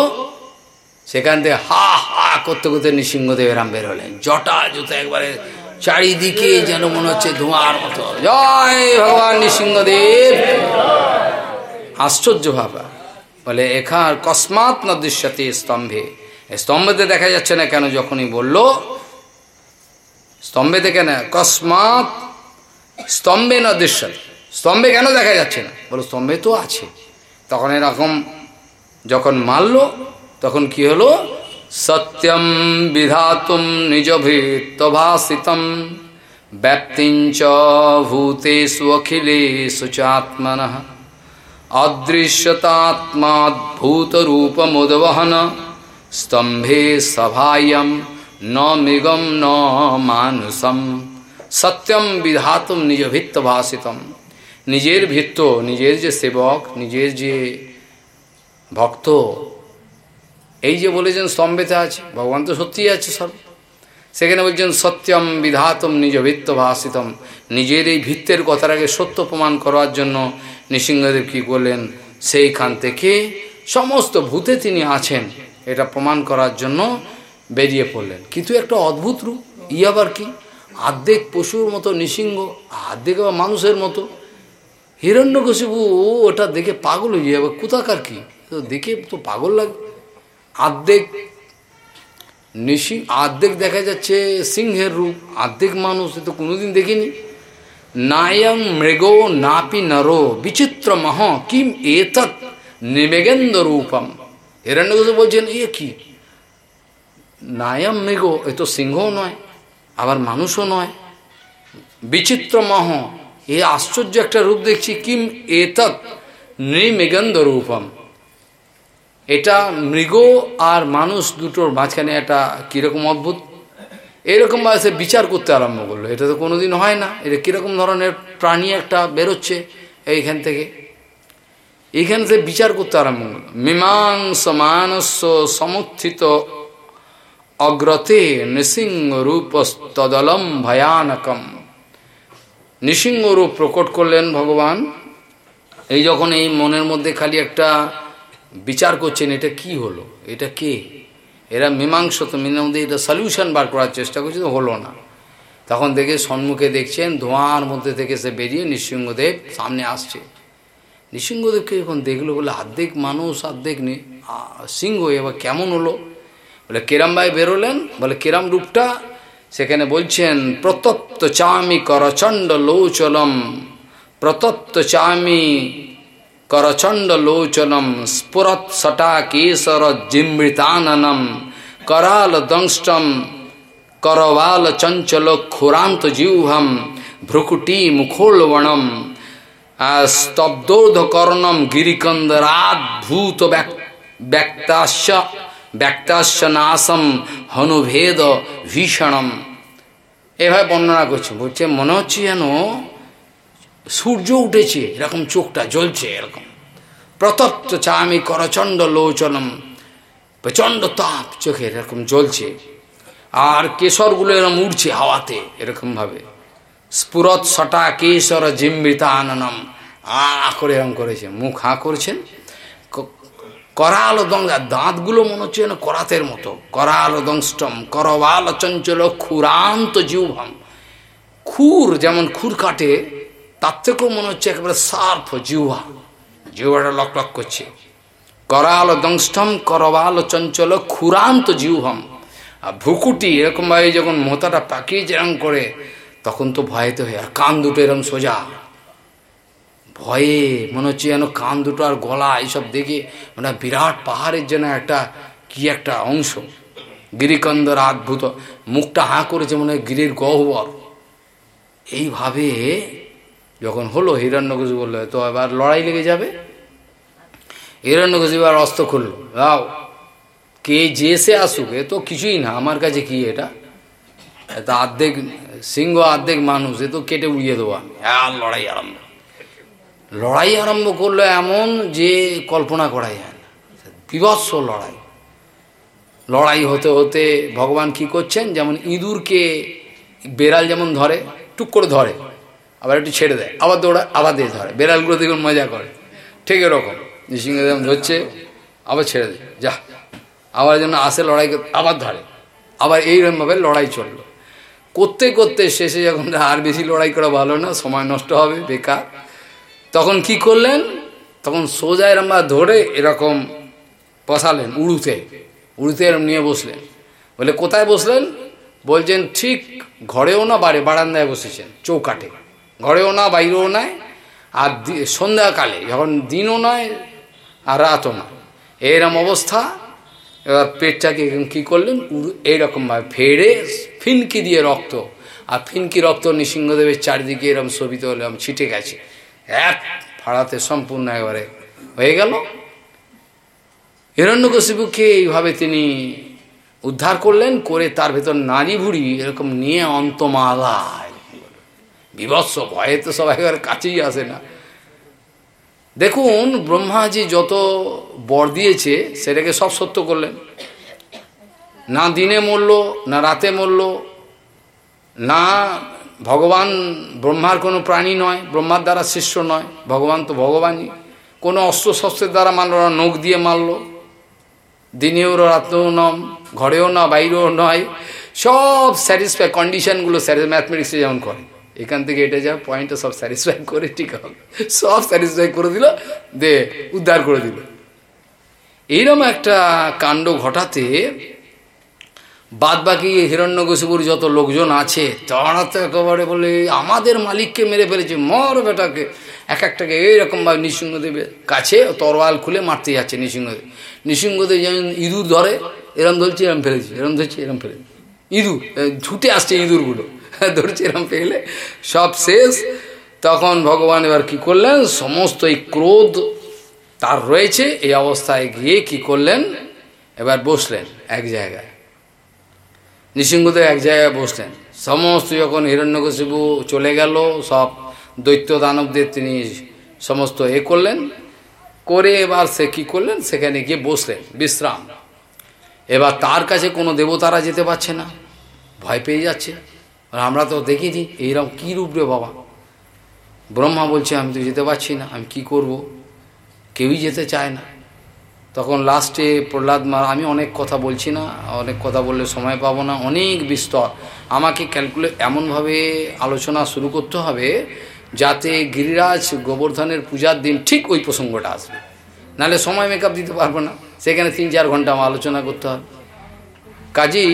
সেখান থেকে হা হা করতে করতে নৃসিংহদেব এরাম বের হলেন। জটা জুতো একবারে চারিদিকে যেন মনে হচ্ছে ধোঁয়ার মতো। জয় ভগবান নৃসিংহদেব! আশ্চর্য ভাবা। বলে এখান কসমাৎ ন দৃশ্যতে স্তম্ভে স্তম্ভেতে দেখা যাচ্ছে না কেন, যখনই বলল, স্তম্ভে দেখে না, কসমাৎ স্তম্ভে ন দৃশ্য স্তম্ভে কেন দেখা যাচ্ছে না? বলো স্তম্ভে তো আছে। তখন এরকম যখন মারল, তখন কি হলো? সত্যম বিধাতুম নিজ ভীতভাষিতম ব্যাপ্তিঞ্চ ভূতেষু অখিলেষু চাত্মন। অদৃশ্যতাত্মাদ্ভূতরূপমুদ্বহন। স্তম্ভে সভায়ম ন মৃগম ন মানুষম সত্যম বিধাতুম নিজ ভিত্তভাষিতম নিজের ভিত্ত, নিজের যে সেবক, নিজের যে ভক্ত, এই যে বলেছেন স্তম্ভেতে আছে, ভগবান তো সত্যিই আছে সব সেখানে বলছেন, সত্যম বিধাতম নিজ ভিত্ত ভাষিতম নিজের এই ভিত্তের কথাটাকে সত্য প্রমাণ করার জন্য নৃসিংহদেব কী করলেন? সেইখান থেকে সমস্ত ভূতে তিনি আছেন। এটা প্রমাণ করার জন্য বেরিয়ে পড়লেন। কিন্তু একটা অদ্ভুত রূপ। ই আবার কি? আর্ধেক পশুর মতো নৃসিংহ, আর্ধেক আবার মানুষের মতো। হিরণ্যকশিপু ওটা দেখে পাগল হয়ে যাবে। কোথাকার কি? দেখে তো পাগল লাগে। আর্ধেক নিশি, আর্ধেক দেখা যাচ্ছে সিংহের রূপ, আর্ধেক মানুষ এ তো কোনোদিন দেখিনি। নায়ং মৃগ নাপি নরো, বিচিত্র মহ, কিম এতৎ নিবেগেন্দ্র রূপম। হিরণ্যকশিপু বলছেন, এ কি? নায়ম মৃগ এ তো সিংহও নয়, আবার মানুষও নয়। বিচিত্র মহ, এ আশ্চর্য একটা রূপ দেখছি, কিম এতৎ নৃমেগন্ধ রূপম। এটা মৃগ আর মানুষ দুটোর মাঝখানে একটা কীরকম অদ্ভুত? এরকমভাবে সে বিচার করতে আরম্ভ করল। এটা তো কোনোদিন হয় না। এটা কীরকম ধরনের প্রাণী একটা বেরোচ্ছে এইখান থেকে? এইখান থেকে বিচার করতে আরম্ভ করল। মীমাংস মানস্য সমর্থিত অগ্রতে নৃসিংহ রূপ তদলম ভয়ানকম। নৃসিংহ রূপ প্রকট করলেন ভগবান। এই যখন এই মনের মধ্যে খালি একটা বিচার করছেন, এটা কি হলো? এটা কে? এরা মীমাংস তো মধ্যে এটা সলিউশন বার করার চেষ্টা করছে তো হলো না। তখন দেখে সম্মুখে দেখছেন, ধোঁয়ার মধ্যে থেকে সে বেরিয়ে নৃসিংহদেব সামনে আসছে। নৃসিংহদেবকে যখন দেখল বলে, আর্ধেক মানুষ, আর্ধেক সিংহ, এবার কেমন হলো? বলে, কেরাম ভাই বেরোলেন, বলে, কেরাম রূপটা সেখানে বলছেন প্রতত্ত চামি করচণ্ড লৌচলম প্রতত্ত চামি করচণ্ড লোচনম স্ফুরত সটা কেশর জিমৃতাননম করাল দংষ্টম করবাল চঞ্চল খুরান্ত জিহ্বম ভ্রুকুটি মুখোলবণম স্তব্ধোধকর্ণম গিরিকন্দরাদ্ভূত ব্যক্তাশ্য ব্যক্তাশ্য নাশম হনুভেদ ভীষণম এভাবে বর্ণনা করছে। বলছে, মনে হচ্ছে যেন সূর্য উঠেছে, এরকম চোখটা জ্বলছে, এরকম। প্রতপ্ত চামি করচণ্ড লোচনম, প্রচণ্ড তাপ চোখে এরকম জ্বলছে। আর কেশরগুলো এরকম উঠছে হাওয়াতে, এরকমভাবে। স্ফুরত সটা কেশর জিম্বিতা আননম আ করে এরকম করেছে। মুখ হাঁ করেছেন। করাল দঙ্গা দাঁতগুলো মনে হচ্ছে যেন করাতের মতো। করাল দংষ্টম, করবাল চঞ্চল ক্ষুরান্ত জিউভাম খুর যেমন খুর কাটে তার থেকেও মনে হচ্ছে একেবারে সার্ফ জিউহা জিউহাটা লক লক করছে। করাল দংষ্টম, করবাল চঞ্চল ক্ষুরান্ত জিউহম আর ভুকুটি এরকমভাবে যখন মোতাটা পাকিয়ে যেরম করে, তখন তো ভয়েতে হয়ে, আর কান দুটো এরকম সোজা। ভয়ে মনে হচ্ছে যেন কান দুটো আর গলা এইসব দেখে মানে বিরাট পাহাড়ের যেন একটা কি একটা অংশ। গিরিকন্দর আদ্ভুত, মুখটা হাঁ করেছে মনে হয় গিরির গহ্বর। এইভাবে যখন হলো হিরণ্যকশি বলল তো এবার লড়াই লেগে যাবে? হিরণ্যকশি এবার অস্ত্র খুললো, রাও, কে যে সে আসুক, এ তো কিছুই না, আমার কাছে কি এটা? এটা অর্ধেক সিংহ অর্ধেক মানুষ, এ তো কেটে উড়িয়ে দেবো আমি। আর লড়াই আরম্ভ। লড়াই আরম্ভ করল এমন যে কল্পনা করা যায় না। বিভৎস লড়াই। লড়াই হতে হতে ভগবান কি করছেন? যেমন ইঁদুরকে বেড়াল যেমন ধরে, টুক করে ধরে। আবার একটু ছেড়ে দেয়, আবার দৌড়া আবার দিয়ে ধরে। বেড়ালগুলো দেখুন মজা করে। ঠিক এরকম। নৃসিংহ যেমন ধরছে, আবার ছেড়ে দেয়। যা আবার যেন আসে লড়াই আবার ধরে। আবার এইরকমভাবে লড়াই চলল। করতে করতে শেষে যখন আর বেশি লড়াই করা ভালো না, সময় নষ্ট হবে, বেকার। তখন কি করলেন? তখন সোজা এরমবা ধরে এরকম বসালেন উড়ুতে। উড়ুতে এরম নিয়ে বসলেন। বলে, কোথায় বসলেন? বলছেন, ঠিক ঘরেও না বাড়ি, বারান্দায় বসেছেন চৌকাটে ঘরেও না, বাইরেও নয় আর সন্ধ্যাকালে, যখন দিনও নয় আর রাতও না। এরম অবস্থা। এবার পেটটাকে কী করলেন? এইরকমভাবে ফেড়ে, ফিনকি দিয়ে রক্ত, আর ফিনকি রক্ত নৃসিংহদেবের চারিদিকে এরম শোভিত হলে ছিটে গেছে। এক ফাড়াতে সম্পূর্ণ একবারে হয়ে গেল। হিরণ্যকশিপুকে এইভাবে তিনি উদ্ধার করলেন, করে তার ভেতর নারী ভুড়ি এরকম নিয়ে অন্তমালায়। বিভৎস ভয়ে তো সবাই কাছেই আসে না। দেখুন, ব্রহ্মাজি যত বর দিয়েছে, সেটাকে সব সত্য করলেন। না দিনে মরল, না রাতে মরল, না ভগবান ব্রহ্মার কোনো প্রাণী নয়, ব্রহ্মার দ্বারা শিষ্য নয়, ভগবান তো ভগবানই। কোনো অস্ত্র শস্ত্রের দ্বারা মানল না নখ দিয়ে মারল। দিনেও রাতেও নম ঘরেও না, বাইরেও নয়। সব স্যাটিসফাই কন্ডিশনগুলো ম্যাথমেটিক্সে যেমন করে। এখান থেকে এটা যা পয়েন্টটা সব স্যাটিসফাই করে, ঠিক হবে সব স্যাটিসফাই করে দিল, দে, উদ্ধার করে দিল। এইরকম একটা কাণ্ড ঘটাতে বাদ বাকি হিরণ্যকশিপুর যত লোকজন আছে তারা তো একেবারে বলে, আমাদের মালিককে মেরে ফেলেছে, মর বেটাকে। এক একটাকে এইরকমভাবে নৃসিংহদেবের কাছে তরোয়াল খুলে মারতে যাচ্ছে নৃসিংহদেব। নৃসিংহদেব যেমন ইঁদুর ধরে, এরম ধরছে, এরম ফেলেছে, এরম ধরছে, এরম ফেলেছে। ইঁদুর ছুটে আসছে ইঁদুরগুলো। ধরছে এরম ফেলে সব শেষ। তখন ভগবান এবার কি করলেন? সমস্ত এই ক্রোধ তার রয়েছে। এই অবস্থায় গিয়ে কি করলেন? এবার বসলেন এক জায়গায়। নৃসিংহদেব এক জায়গায় বসলেন। সমস্ত যখন হিরণ্যকশিপু চলে গেল, সব দৈত্য দানবদের তিনি সমস্ত এ করলেন। করে এবার সে কি করলেন? সেখানে গিয়ে বসলেন। বিশ্রাম। এবার তার কাছে কোনো দেবতারা যেতে পারছে না। ভয় পেয়ে যাচ্ছে। আর আমরা তো দেখিনি এইরকম কী রূপ রে বাবা। ব্রহ্মা বলছে, আমি তো যেতে পারছি না, আমি কি করব? কেউই যেতে চায় না। তখন লাস্টে প্রহ্লাদ মা, আমি অনেক কথা বলছি না, অনেক কথা বললে সময় পাবো না, অনেক বিস্তর। আমাকে ক্যালকুলেট এমনভাবে আলোচনা শুরু করতে হবে যাতে গিরিরাজ গোবর্ধনের পূজার দিন ঠিক ওই প্রসঙ্গটা আসবে। নাহলে সময় মেকআপ দিতে পারব না। সেখানে তিন চার ঘণ্টা আমার আলোচনা করতে হবে। কাজেই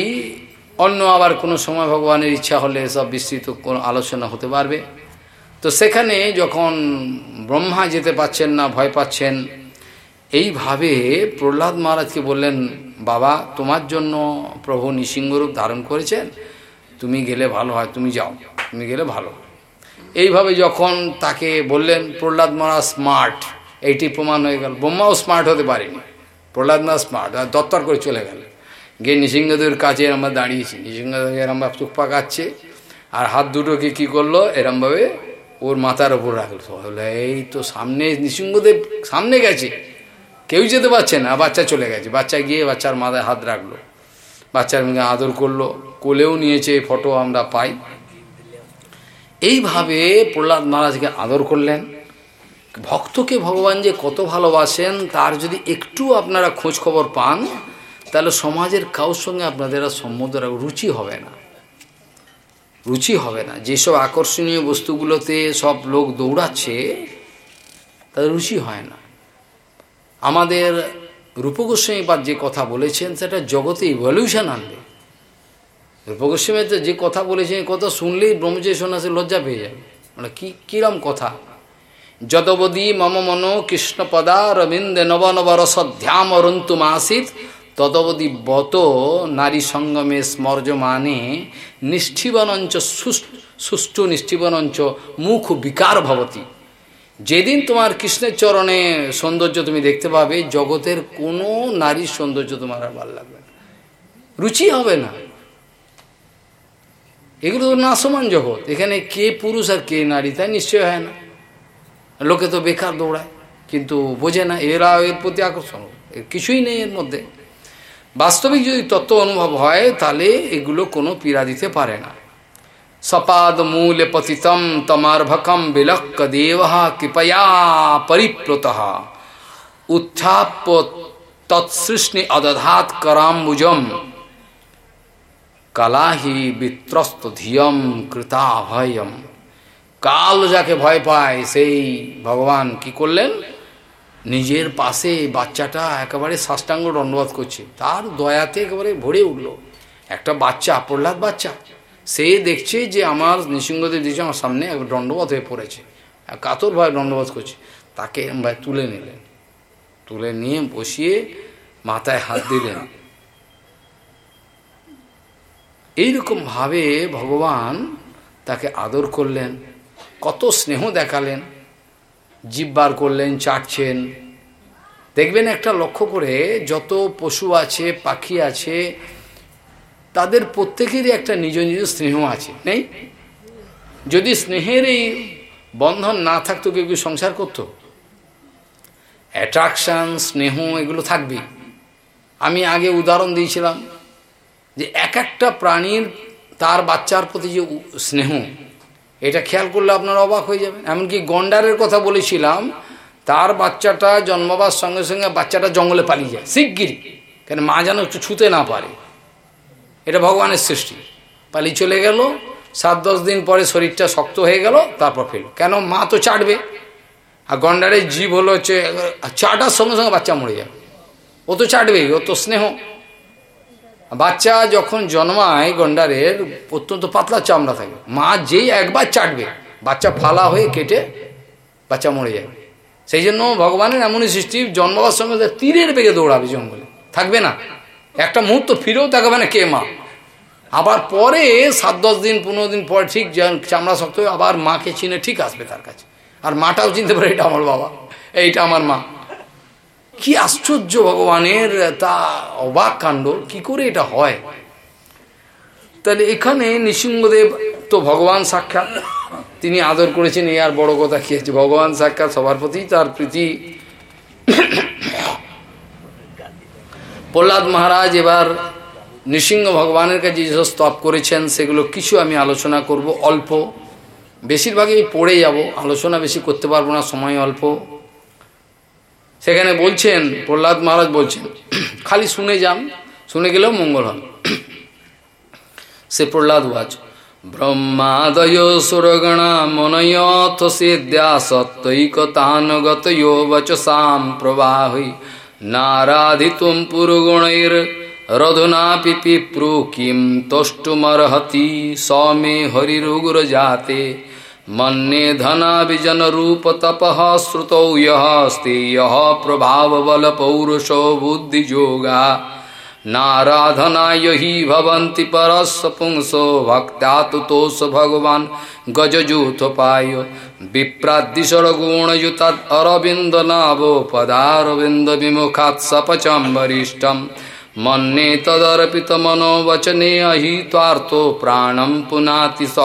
অন্য আবার কোনো সময় ভগবানের ইচ্ছা হলে সব বিস্তৃত কোনো আলোচনা হতে পারবে। তো সেখানে যখন ব্রহ্মা যেতে পাচ্ছেন না, ভয় পাচ্ছেন, এইভাবে প্রহ্লাদ মহারাজকে বললেন, বাবা, তোমার জন্য প্রভু নৃসিংহরূপ ধারণ করেছেন। তুমি গেলে ভালো হয়, তুমি যাও, তুমি গেলে ভালো। এইভাবে যখন তাকে বললেন, প্রহ্লাদ মহারাজ স্মার্ট এইটি প্রমাণ হয়ে গেল। ব্রহ্মাও স্মার্ট হতে পারেনি। প্রহ্লাদ মহারাজ স্মার্ট আর দত্তর করে চলে গেল গিয়ে নৃসিংহদেবের কাছে আমরা দাঁড়িয়েছি। নৃসিংহদেব এরমভাবে চোখ পাকাচ্ছে আর হাত দুটোকে কি করল? এরমভাবে ওর মাথার ওপর রাখল। এই তো সামনে নৃসিংহদেব সামনে গেছে। কেউ যেতে পারছে না। বাচ্চা চলে গেছে। বাচ্চা গিয়ে বাচ্চার মাথায় হাত রাখল। বাচ্চার মেয়ে আদর করল। কোলেও নিয়েছে ফটো আমরা পাই। এইভাবে প্রহ্লাদ মহারাজকে আদর করলেন। ভক্তকে ভগবান যে কত ভালোবাসেন, তার যদি একটু আপনারা খোঁজ খবর পান তাহলে সমাজের কাউর সঙ্গে আপনাদের আর সম্বন্ধ রুচি হবে না। রুচি হবে না। যেসব আকর্ষণীয় বস্তুগুলোতে সব লোক দৌড়াচ্ছে, তাদের রুচি হয় না। আমাদের রূপগোস্বামীপাদ যে কথা বলেছেন, সেটা জগতে ইভলিউশন আনবে। রূপগোস্বামী যে কথা বলেছেন কথা শুনলেই ব্রহ্মচর্য সন্ন্যাসী লজ্জা পেয়ে যাবে। মানে কি, কিরম কথা? যদবদী মম মন কৃষ্ণপদা রবীন্দ্র নব নব রসধ্যাম অরন্তুমাসিত তদবধি বত নারী সঙ্গমে স্মর্যমানে নিষ্ঠিবনঞ্চ সুষ্ঠু নিষ্ঠিবনঞ্চ মুখ বিকার ভবতী। যেদিন তোমার কৃষ্ণের চরণে সৌন্দর্য তুমি দেখতে পাবে, জগতের কোনো নারীর সৌন্দর্য তোমার আর ভালো লাগবে না। রুচি হবে না। এগুলো তো নাসমান জগৎ। এখানে কে পুরুষ আর কে নারী, তাই নিশ্চয় হয় না। লোকে তো বেকার দৌড়ায়, কিন্তু বোঝে না, এরা এর প্রতি আকর্ষণ। কিছুই নেই এর মধ্যে। বাস্তবিক যদি তত্ত্ব অনুভব হয়, তাহলে এগুলো কোনো পীড়া দিতে পারে না। সপাদ মূল পতিতম তমার্ভকম বিলক্ক দেব কৃপয়া পরিপ্লুত। উত্থাপ্য তৎসৃষ্ণি অদধাত করাম্বুজম। কালাহি বিত্রস্ত ধিয়ম কৃতাভয়ম। কাল যাকে ভয় পায়, সেই ভগবান কি করলেন? নিজের পাশে বাচ্চাটা একেবারে সাষ্টাঙ্গ দণ্ডবাদ করছে। তার দয়াতে একেবারে ভরে উঠল। একটা বাচ্চা, প্রহ্লাদ বাচ্চা। সে দেখছে যে আমার নৃসিংহদেব দিয়েছে আমার সামনে এক দণ্ডবাদ হয়ে পড়েছে। কাতর ভয় দণ্ডবাদ করছে। তাকে ভাই তুলে নিলেন। তুলে নিয়ে বসিয়ে মাথায় হাত দিলেন। এইরকমভাবে ভগবান তাকে আদর করলেন। কত স্নেহ দেখালেন। জিব্বার করলেন, চাটছেন। দেখবেন একটা লক্ষ্য করে যত পশু আছে, পাখি আছে, তাদের প্রত্যেকেরই একটা নিজ নিজ স্নেহ আছে, নেই? যদি স্নেহের এই বন্ধন না থাকতো, কেউ কেউ সংসার করতো? অ্যাট্রাকশান স্নেহ এগুলো থাকবে। আমি আগে উদাহরণ দিয়েছিলাম যে এক একটা প্রাণীর তার বাচ্চার প্রতি যে স্নেহ এটা খেয়াল করলে আপনারা অবাক হয়ে যাবেন। এমনকি গন্ডারের কথা বলেছিলাম, তার বাচ্চাটা জন্মবার সঙ্গে সঙ্গে বাচ্চাটা জঙ্গলে পালিয়ে যায় শিগগিরি কেন মা যেন একটু ছুতে না পারে। এটা ভগবানের সৃষ্টি। পালিয়ে চলে গেল, সাত দশ দিন পরে শরীরটা শক্ত হয়ে গেল, তারপর ফেল কেন মা তো চাটবে। আর গন্ডারের জীব হলো হচ্ছে, চাটার সঙ্গে সঙ্গে বাচ্চা মরে যাবে। ও তো চাটবেই, ও তো স্নেহ। বাচ্চা যখন জন্মায় গন্ডারের, অত্যন্ত পাতলা চামড়া থাকে। মা যেই একবার চাটবে, বাচ্চা ফালা হয়ে কেটে বাচ্চা মরে যাবে সেই জন্য ভগবানের এমনই সৃষ্টি জন্মাবার সঙ্গে তীরের বেগে দৌড়াবে জঙ্গলে। থাকবে না। একটা মুহূর্ত ফিরেও থাকবে না কে মা। আবার পরে সাত, দশ দিন, পনেরো দিন পরে ঠিক চামড়া শক্ত আবার মাকে চিনে ঠিক আসবে তার কাছে। আর মাটাও চিনতে পারে, এটা আমার বাবা, এইটা আমার মা। কি আশ্চর্য ভগবানের তা অবাক কাণ্ড, কি করে এটা হয়? তাহলে এখানে নৃসিংহদেব তো ভগবান সাক্ষাৎ, তিনি আদর করেছেন এই আর বড় কথা আছে? ভগবান সাক্ষাৎ সবার প্রতি তার প্রীতি। প্রহ্লাদ মহারাজ এবার নৃসিংহ ভগবানের কাছে যেসব স্তব করেছেন, সেগুলো কিছু আমি আলোচনা করব, অল্প। বেশিরভাগই পড়ে যাব, আলোচনা বেশি করতে পারব না, সময় অল্প। সেখানে বলছেন, প্রহ্লাদ মহারাজ বলছেন, খালি শুনে যান, শুনে গেলেও মঙ্গল হন সে প্রহ্লাদ ওয়াজ ব্রহ্মাদয় সুরগণা মনয়থ সিদ্যা সত্তৈকতানগত বচসাম প্রবাহী। নারাধিতুম পুরগুণৈর রধুনাপি পিপ্রু কিম তষ্টুমর্হতি সৌমে হরিরুগুর জাতে। मन्ने धनाभिजन रूप तपः श्रुतौ यस्ति यः प्रभावबलपौरुषो बुद्धियोगा नाराधना यही भवन्ति परस्य पुंसो भक्त्या तुतोष भगवान गजजूथोपाय। विप्रादिशरगुणयुतरविन्द नाभो पदारविन्द विमुखात् सपचं वरिष्ठं मन्ये तदर्पितमनोवचने अहि प्राणं पुनाति स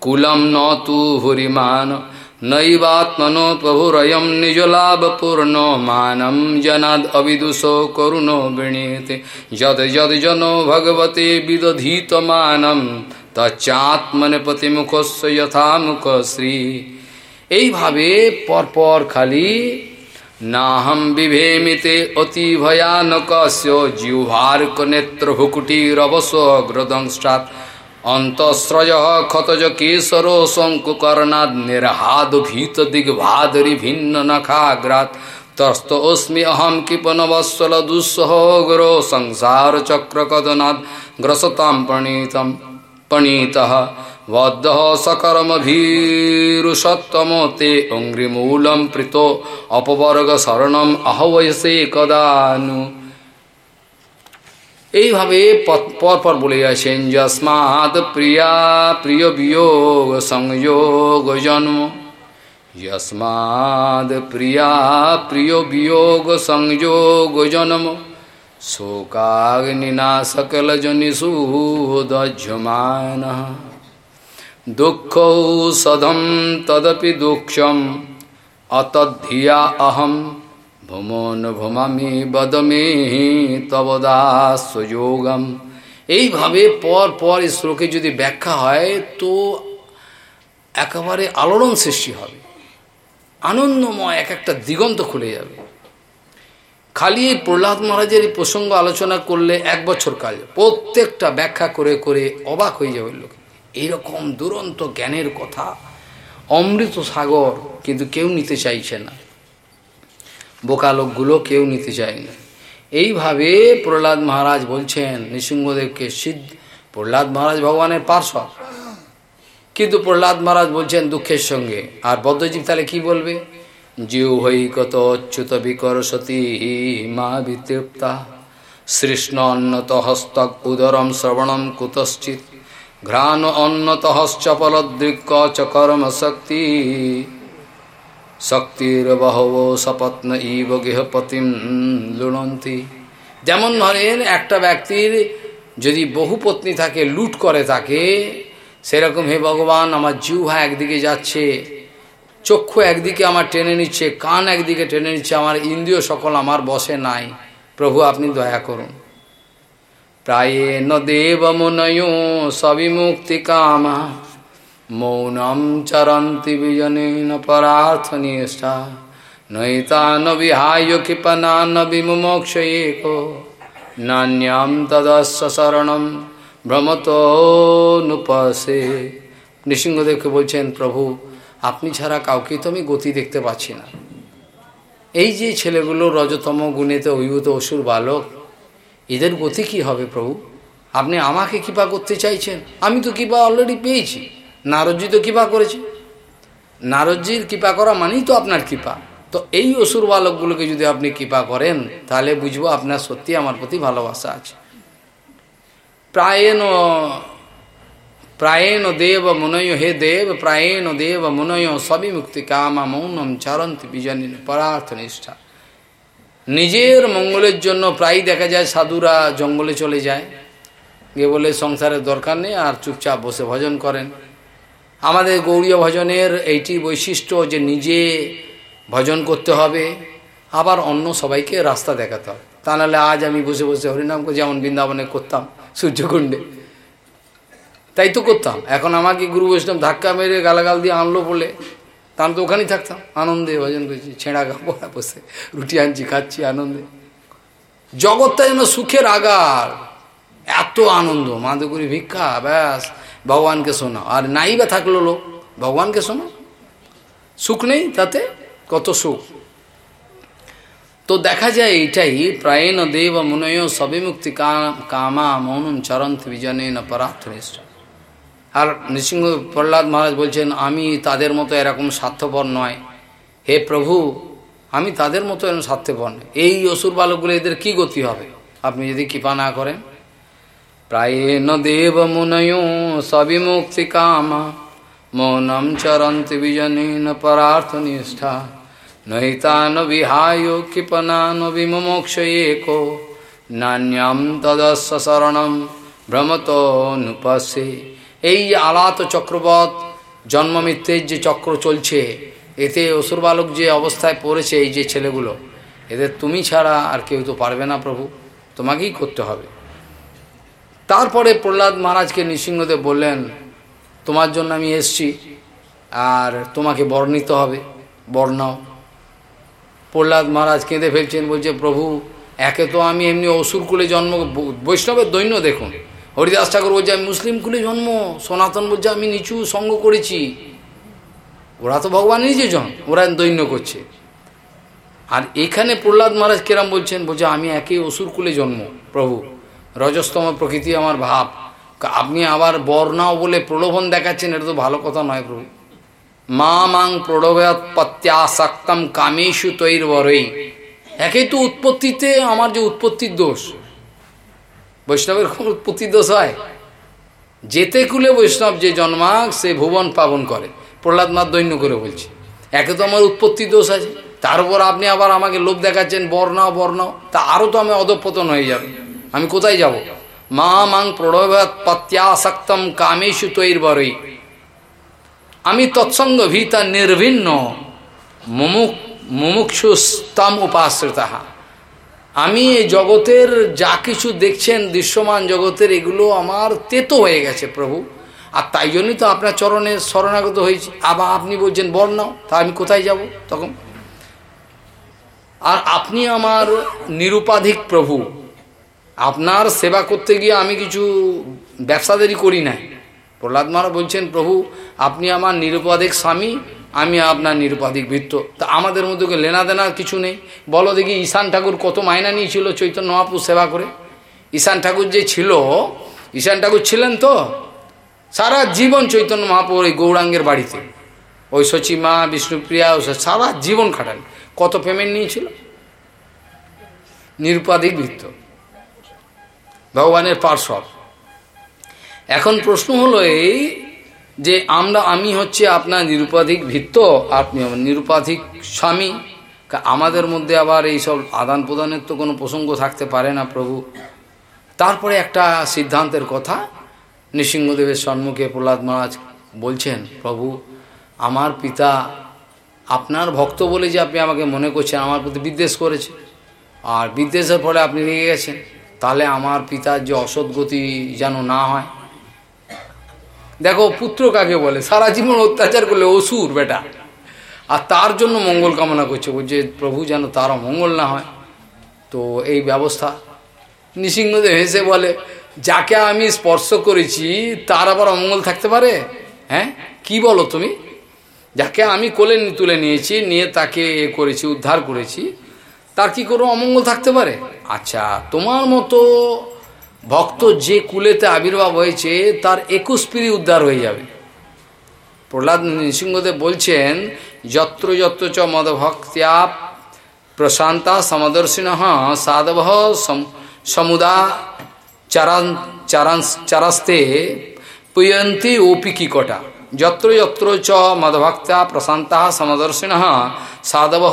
স কুলম ন তু হুরিমান নৈবাত্মনো প্রভুরয়ম নিজলাভপূর্ণ মানম জনাদ অবিদুষো করুণো বৃণীতে যদ যদ জনো ভগবতে বিদধীত মানম তচ্চাত্মনেপতিমুখস্য যথামুখ শ্রী এইভাবে পরপর খালি নাহম বিভেমিতে অতি ভয়ানকস্য জিহ্বার্ক নেত্র হুকুটিরবস অগ্রদংষ্টাৎ অন্তঃস্রজ ক্ষতজ কেশর শঙ্কুকর্ণাদ নির্হাদ ভীত দিগ্ভাদরি ভিন্ন নখাগ্রাত। তস্ত অস্মি অহম কৃপনবৎসল দুঃসহগ্র সংসার চক্রকদনাদ গ্রসতাম প্রণীতম পণীত বদ্ধ সকর্মভীরুষত্তম তে অঙ্ঘ্রিমূলম প্রীত অপবর্গ শরণম আহবয়সে কদানু। এইভাবে পর পর বলে যাচ্ছেন যস্মাৎ প্রিয়া, প্রিয় বিয়োগ সংযোগ জন্ম যস্মাদ প্রিয়া, প্রিয় বিয়োগ সংযোগ জন্ম। শোকাগ্নিনা সকল জনিষুদজ্যমান দুঃখ সদম তদপি দুঃখম অতধিয়া অহম। ভুমন ভুমামি বদমে তবদাসযোগম এইভাবে পর পর শ্লোকে যদি ব্যাখ্যা হয়, তো একেবারে আলোড়ন সৃষ্টি হবে। আনন্দময় এক একটা দিগন্ত খুলে যাবে। খালি এই প্রহ্লাদ মহারাজের এই প্রসঙ্গ আলোচনা করলে এক বছর কাজ প্রত্যেকটা ব্যাখ্যা করে করে অবাক হয়ে যাবে লোক। এইরকম দুরন্ত জ্ঞানের কথা অমৃত সাগর কিন্তু কেউ নিতে চাইছে না। বোকা লোকগুলো কেউ নিতে চায় না এইভাবে প্রহ্লাদ মহারাজ বলছেন, নৃসিংহদেবকে সিদ্ধ, প্রহ্লাদ মহারাজ ভগবানের পার্শ্ব। কিন্তু প্রহ্লাদ মহারাজ বলছেন দুঃখের সঙ্গে। আর বদ্ধজীব তাহলে কি বলবে? জিউ হই কত অচ্যুত বিকর সতী মা বিতৃপ্তা। সৃষ্ণ অন্নত হস্তক উদরম শ্রবণম কুতশ্চিত ঘ্রাণ অন্নত হশ্চপলদৃক্ক চ কর্ম শক্তি। শক্তির বহব সপত্ন ইব গৃহপতিম লুণন্তি। যেমন ধরেন, একটা ব্যক্তির যদি বহু পত্নী থাকে, লুট করে তাকে, সেরকম হে ভগবান, আমার জিহ্বা একদিকে যাচ্ছে, চক্ষু একদিকে আমার টেনে নিচ্ছে, কান একদিকে টেনে নিচ্ছে, আমার ইন্দ্রিয় সকল আমার বসে নাই। প্রভু, আপনি দয়া করুন। প্রায়েণ দেব মুনয় সবিমুক্তি কামা। মৌনম চরন্তি বিজনেন পরার্থনিষ্ঠা নৈতান বিহায় ক্ষিপনান বিমুমোক্ষ এক নান্যাম তদস্য শরণম ভ্রমত নুপসে। নৃসিংহদেবকে বলছেন, প্রভু, আপনি ছাড়া কাউকে তো আমি গতি দেখতে পাচ্ছি না। এই যে ছেলেগুলো রজতম গুণেতে অভিভূত অসুর বালক, এদের গতি কি হবে প্রভু? আপনি আমাকে কৃপা করতে চাইছেন? আমি তো কৃপা অলরেডি পেয়েছি। নারদজি তো কৃপা করেছে। নারদজির কৃপা করা মানেই তো আপনার কৃপা। তো এই অসুর বালকগুলোকে যদি আপনি কৃপা করেন, তাহলে বুঝব আপনার সত্যি আমার প্রতি ভালোবাসা আছে। প্রায়ণ প্রায়ণ দেব মনয় হে দেব, প্রায়ণ দেব মনয় সবই মুক্তি কামা মৌনম চরন্তি বিজনীন পরার্থ নিষ্ঠা। নিজের মঙ্গলের জন্য প্রায় দেখা যায় সাধুরা জঙ্গলে চলে যায়। গিয়ে বলে, সংসারের দরকার নেই, আর চুপচাপ বসে ভজন করেন। আমাদের গৌরীয় ভজনের এইটি বৈশিষ্ট্য যে নিজে ভজন করতে হবে, আবার অন্য সবাইকে রাস্তা দেখাতে হবে। তা নাহলে আজ আমি বসে বসে হরিনাম যেমন বৃন্দাবনে করতাম সূর্যকুণ্ডে। তাই তো করতাম। এখন আমাকে গুরু বৈষ্ণব ধাক্কা মেরে গালাগাল দিয়ে আনলো বলে, তা তো ওখানেই থাকতাম। আনন্দে ভজন করছি, ছেঁড়া গাবো বসে, রুটি আনছি, খাচ্ছি আনন্দে। জগৎটা যেন সুখের আগার, এত আনন্দ মাধুগুরি ভিক্ষা, ব্যাস। ভগবানকে শোনা আর নাই বা থাকল লোক, ভগবানকে শোনা সুখ নেই, তাতে কত সুখ? তো দেখা যায় এইটাই, প্রায়ণ দেব মুনয় সবিমুক্তি কামা মৌনম চরন্ত বিজনেন পরার্থনিষ্ঠ। আর নৃসিংহ প্রহ্লাদ মহারাজ বলছেন, আমি তাদের মতো এরকম স্বার্থপর নয়। হে প্রভু, আমি তাদের মতো এরকম স্বার্থপর এই অসুর বালকগুলো এদের কি গতি হবে? আপনি যদি কৃপা না করেন। প্রায়েণ দেব মুনয় সবিমুক্তি কামা মৌনম চরন্তি বিজনেন পরার্থনিষ্ঠা নৈতান বিহায় ক্ষিপনান বিমোক্ষ এক নান্যম তদস্য শরণম ভ্রমত নুপসে এই আলাত চক্রবত জন্মমিত্রের যে চক্র চলছে, এতে অসুর বালক যে অবস্থায় পড়েছে এই যে ছেলেগুলো, এদের তুমি ছাড়া আর কেউ তো পারবে না প্রভু, তোমাকেই করতে হবে। তারপরে প্রহ্লাদ মহারাজকে নৃসিংহদেব বললেন, তোমার জন্য আমি এসছি, আর তোমাকে বর্ণিত হবে বর্ণাও প্রহ্লাদ মহারাজ কেঁদে ফেলছেন, বলছে, প্রভু, একে তো আমি এমনি অসুর কুলে জন্ম, বৈষ্ণবের দৈন্য দেখুন। হরিদাস ঠাকুর বলছে, আমি মুসলিম কুলে জন্ম, সনাতন বলছে, আমি নিচু সঙ্গ করেছি। ওরা তো ভগবান নিজে জন, ওরা দৈন্য করছে। আর এখানে প্রহ্লাদ মহারাজ কেরাম বলছেন, বলছে, আমি একে অসুর কুলে জন্ম, প্রভু। রজস্তম প্রকৃতি আমার ভাব। আপনি আবার বর্ণাও বলে প্রলোভন দেখাচ্ছেন, এটা তো ভালো কথা নয় প্রভু। মা মাং প্রণবত্যাসক্তম কামেশু তৈর বরই একেই তো উৎপত্তিতে আমার যে উৎপত্তির দোষ। বৈষ্ণবের উৎপত্তির দোষ হয়? যেতে কুলে বৈষ্ণব যে জন্মাক, সে ভুবন পাবন করে। প্রহ্লাদ নাথ দৈন্য করে বলছে। একে তো আমার উৎপত্তি দোষ আছে। তার উপর আপনি আবার আমাকে লোভ দেখাচ্ছেন বর্ণাও বর্ণাও তা আরও তো আমি অধপতন হয়ে যাবে। আমি কোথায় যাব? মা মাং প্রণবত্যাসক্তম কামেশু তৈর বরই আমি তৎসঙ্গ ভীতা নির্ভিন্ন, মুমুক মুমুক্ষুস্তম উপাশ্রিতা। আমি এই জগতের যা কিছু দেখছেন, দৃশ্যমান জগতের, এগুলো আমার তেতো হয়ে গেছে প্রভু। আর তাই জন্যই তো আপনার চরণে শরণাগত হয়েছি। আবার আপনি বলছেন বর্ণাও তা আমি কোথায় যাব তখন? আর আপনি আমার নিরুপাধিক প্রভু। আপনার সেবা করতে গিয়ে আমি কিছু ব্যবসাদারি করি নাই প্রহ্লাদ মহারাজ বলছেন, প্রভু, আপনি আমার নিরুপাধিক স্বামী, আমি আপনার নিরুপাধিক বৃত্ত তা আমাদের মধ্যে লেনা দেনা কিছু নেই। বলো দেখি, ঈশান ঠাকুর কত মায়না নিয়েছিল চৈতন্য মহাপুর সেবা করে। ঈশান ঠাকুর যে ছিল, ঈশান ঠাকুর ছিলেন তো? সারা জীবন চৈতন্য মহাপুর ওই গৌরাঙ্গের বাড়িতে। ওই সচিমা বিষ্ণুপ্রিয়া সারা জীবন খাটান। কত পেমেন্ট নিয়েছিল? নিরুপাধিক বৃত্ত ভগবানের পার্শ্বর এখন প্রশ্ন হলো এই যে আমরা, আমি হচ্ছে আপনার নিরুপাধিক ভিত্ত আপনি নিরুপাধিক স্বামী আমাদের মধ্যে আবার এই সব আদান প্রদানের তো কোনো প্রসঙ্গ থাকতে পারে না প্রভু। তারপরে একটা সিদ্ধান্তের কথা, নৃসিংহদেবের সম্মুখে প্রহ্লাদ মহারাজ বলছেন, প্রভু, আমার পিতা আপনার ভক্ত বলে যে আপনি আমাকে মনে করছেন, আমার প্রতি বিদ্বেষ করেছে। আর বিদ্বেষের ফলে আপনি রেগে গেছেন। তাহলে আমার পিতার যে অসৎগতি যেন না হয়। দেখো, পুত্র কাকে বলে? সারা জীবন অত্যাচার করলে অসুর, বেটা। আর তার জন্য মঙ্গল কামনা করছে, বলছে, প্রভু যেন তারও মঙ্গল না হয়। তো এই ব্যবস্থা। নৃসিংহদেব হেসে বলে, যাকে আমি স্পর্শ করেছি, তার আবার অমঙ্গল থাকতে পারে? হ্যাঁ? কি বলো তুমি? যাকে আমি কোলে তুলে নিয়েছি, নিয়ে তাকে এ করেছি, উদ্ধার করেছি। তার কি কোনো অমঙ্গল থাকতে পারে? আচ্ছা তোমার মতো ভক্ত যে কুলেতে আবির্ভাব হয়েছে, তার একুশ পিড়ি উদ্ধার হয়ে যাবে। প্রহ্লাদ নৃসিংহদেব বলছেন, যত্র যত্র চ মদভক্ত্যা প্রশান্তা সমদর্শিন সাধব সমুদা চারান চারান, চারাস্তে পুয়ন্তি ওপি কিকটা যত্র যত্র চ মদভক্তা প্রশান্তা সমদর্শিন সাধব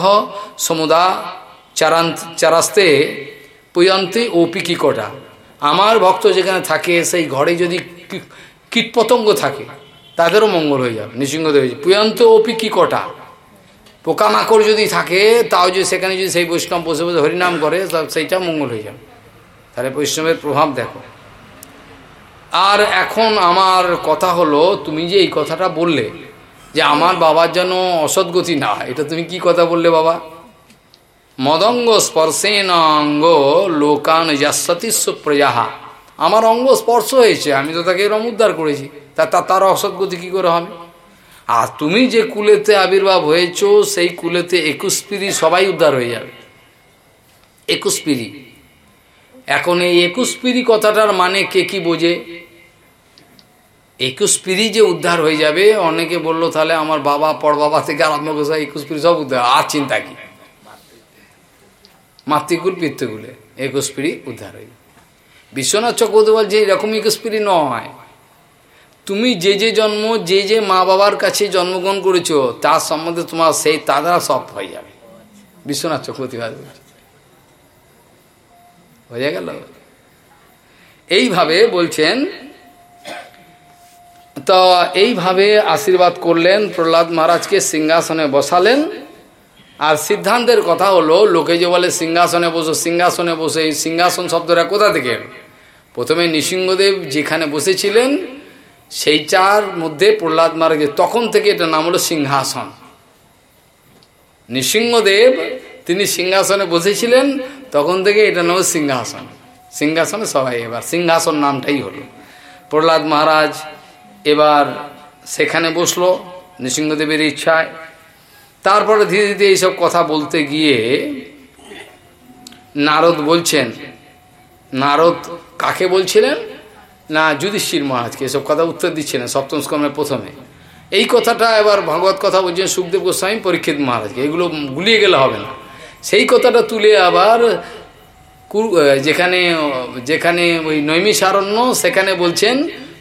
সমুদা চারান চারাস্তে পুয়ন্তি ওপি কিকটা আমার ভক্ত যেখানে থাকে, সেই ঘরে যদি কীটপতঙ্গ থাকে, তাদেরও মঙ্গল হয়ে যাবে। নৃসিংহদেব পুয়ন্ত ওপি কি কটা? পোকামাকড় যদি থাকে, তাও যদি সেখানে যদি সেই বৈষ্ণব বসে বসে হরিনাম করে সেইটা মঙ্গল হয়ে যাবে। তাহলে বৈষ্ণবের প্রভাব দেখো। আর এখন আমার কথা হলো, তুমি যে এই কথাটা বললে, যে আমার বাবার যেন অসৎগতি না এটা তুমি কি কথা বললে বাবা? মদঙ্গ স্পর্শেন অঙ্গ লোকান যাসতি সুপ্রজাহা। আমার অঙ্গ স্পর্শ হয়েছে, আমি তো তাকে এরম উদ্ধার করেছি। তা তার অসৎগতি কী করে হবে? আর তুমি যে কুলেতে আবির্ভাব হয়েছ, সেই কুলেতে একুশ পিড়ি সবাই উদ্ধার হয়ে যাবে। একুশ পিড়ি এখন এই একুশ পিড়ি কথাটার মানে কে কি বোঝে? একুশ পিড়ি যে উদ্ধার হয়ে যাবে, অনেকে বলল তাহলে আমার বাবা পর বাবা থেকে আরম্ভ করে একুশ পিড়ি সব উদ্ধার, আর চিন্তা কি? মাতৃকুল পিতৃকুলে একুশ পিড়ি উদ্ধার হয়ে বিশ্বনাথ চক্রবর্তী বলছে এরকম একুশ পিড়ি নয়। তুমি যে যে জন্ম, যে যে মা বাবার কাছে জন্মগ্রহণ করেছ, তার সম্বন্ধে তোমার সেই তারা সব হয়ে যাবে। বিশ্বনাথ চক্রবর্তী বলছে। বোঝা গেল? এইভাবে বলছেন, তো এইভাবে আশীর্বাদ করলেন প্রহ্লাদ মহারাজকে সিংহাসনে বসালেন। আর সিদ্ধান্তের কথা হলো, লোকে যে বলে সিংহাসনে বসো, সিংহাসনে বসে, এই সিংহাসন শব্দটা কোথা থেকে? প্রথমে নৃসিংহদেব যেখানে বসেছিলেন সেইটার মধ্যে প্রহ্লাদ মহারাজের তখন থেকে এটা নাম হলো সিংহাসন। নৃসিংহদেব তিনি সিংহাসনে বসেছিলেন, তখন থেকে এটা নাম সিংহাসন। সিংহাসনে সবাই এবার, সিংহাসন নামটাই হলো। প্রহ্লাদ মহারাজ এবার সেখানে বসল, নৃসিংহদেবের ইচ্ছায়। তারপরে ধীরে ধীরে এইসব কথা বলতে গিয়ে নারদ বলছেন, নারদ, কাকে বলছিলেন? না, যুধিষ্ঠির মহারাজকে। এসব কথা উত্তর দিচ্ছিলেন সপ্তম স্কর্মের প্রথমে। এই কথাটা এবার ভগবত কথা বলছেন সুখদেব গোস্বামী, পরীক্ষিত মহারাজকে। এগুলো গুলিয়ে গেলে হবে না। সেই কথাটা তুলে আবার যেখানে যেখানে ওই নৈমিষারণ্য, সেখানে বলছেন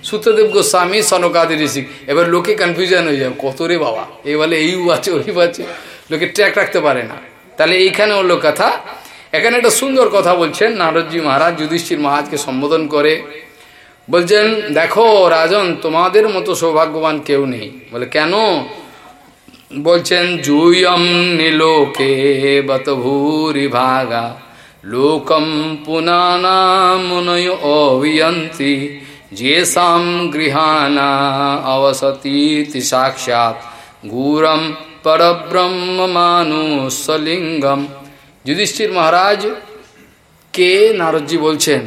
সূত্রদেব গোস্বামী, সনকাদি ঋষি। এবার লোকে কনফিউশন হয়ে যাবে, কত রে বাবা? এই বলে এই আছে, ওই আছে। লোকে ট্র্যাক রাখতে পারে না। তাহলে এইখানে হলো কথা। এখানে একটা সুন্দর কথা বলছেন নারদজি মহারাজ, যুধিষ্ঠির মহারাজকে সম্বোধন করে। বলছেন, দেখো রাজন, তোমাদের মতো সৌভাগ্যবান কেউ নেই। বলে, কেন? বলছেন, জুয়ম নিলোকে বত ভূরি ভাগা, লোকম পুনানা মুনয় অভিয়ন্তি। যেসাম গৃহানা অবসতীতি সাক্ষাৎ গুরম পরব্রহ্ম মানুষলিঙ্গম যুধিষ্ঠির মহারাজ কে নারদজি বলছেন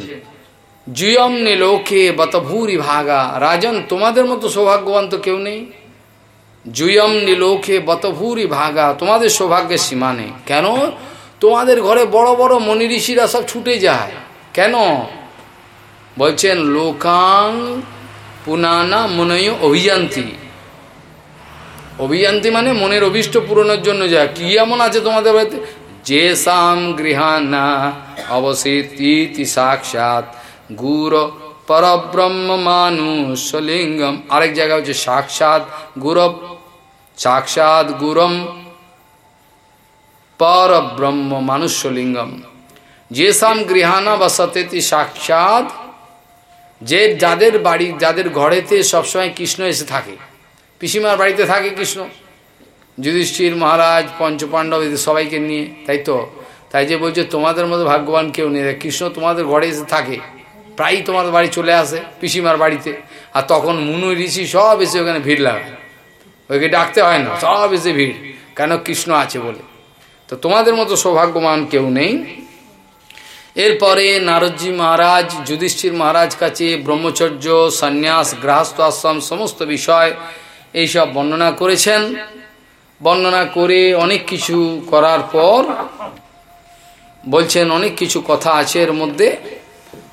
জুয়ম নিলোকে বতভূরি ভাগা রাজন তোমাদের মতো সৌভাগ্যবান তো কেউ নেই জুয়ম নিলোকে বতভূরি ভাগা তোমাদের সৌভাগ্যের সীমা নেই কেন তোমাদের ঘরে বড় বড় মনি ঋষিরা সব ছুটে যায় কেন বলছেন, লোকাং পুনানা মনয় অভিযান্তি। অভিযান্তি মানে মনের অভিষ্ট পূরণের জন্য যায় কি এমন আছে তোমাদের বাড়িতে? যে সাম গৃহানা অবস্থিতি সাক্ষাৎ গুর পরব্রহ্ম মানুষ লিঙ্গম আরেক জায়গা হচ্ছে সাক্ষাৎ গুরব সাক্ষাৎ গুরম পরব্রহ্ম মানুষ্যলিঙ্গম যে সাম গৃহানা বসতেতি সাক্ষাৎ যে যাদের বাড়ি, যাদের ঘরেতে সবসময় কৃষ্ণ এসে থাকে। পিসিমার বাড়িতে থাকে কৃষ্ণ। যুধিষ্ঠির মহারাজ, পঞ্চপাণ্ডব, এদের সবাইকে নিয়ে, তাই তো? তাই যে বলছে, তোমাদের মধ্যে ভাগ্যবান কেউ নেই। কৃষ্ণ তোমাদের ঘরে এসে থাকে। প্রায়ই তোমাদের বাড়ি চলে আসে পিসিমার বাড়িতে। আর তখন মুনু ঋষি সব এসে ওখানে ভিড় লাগায়। ওইকে ডাকতে হয় না, সব এসে ভিড়। কেন কৃষ্ণ আছে বলে? তো তোমাদের মতো সৌভাগ্যবান কেউ নেই। এরপরে নারদজি মহারাজ, যুধিষ্ঠির মহারাজ কাছে ব্রহ্মচর্য, সন্ন্যাস, গৃহস্থ আশ্রম সমস্ত বিষয় এইসব বর্ণনা করেছেন। বর্ণনা করে অনেক কিছু করার পর বলছেন, অনেক কিছু কথা আছে এর মধ্যে।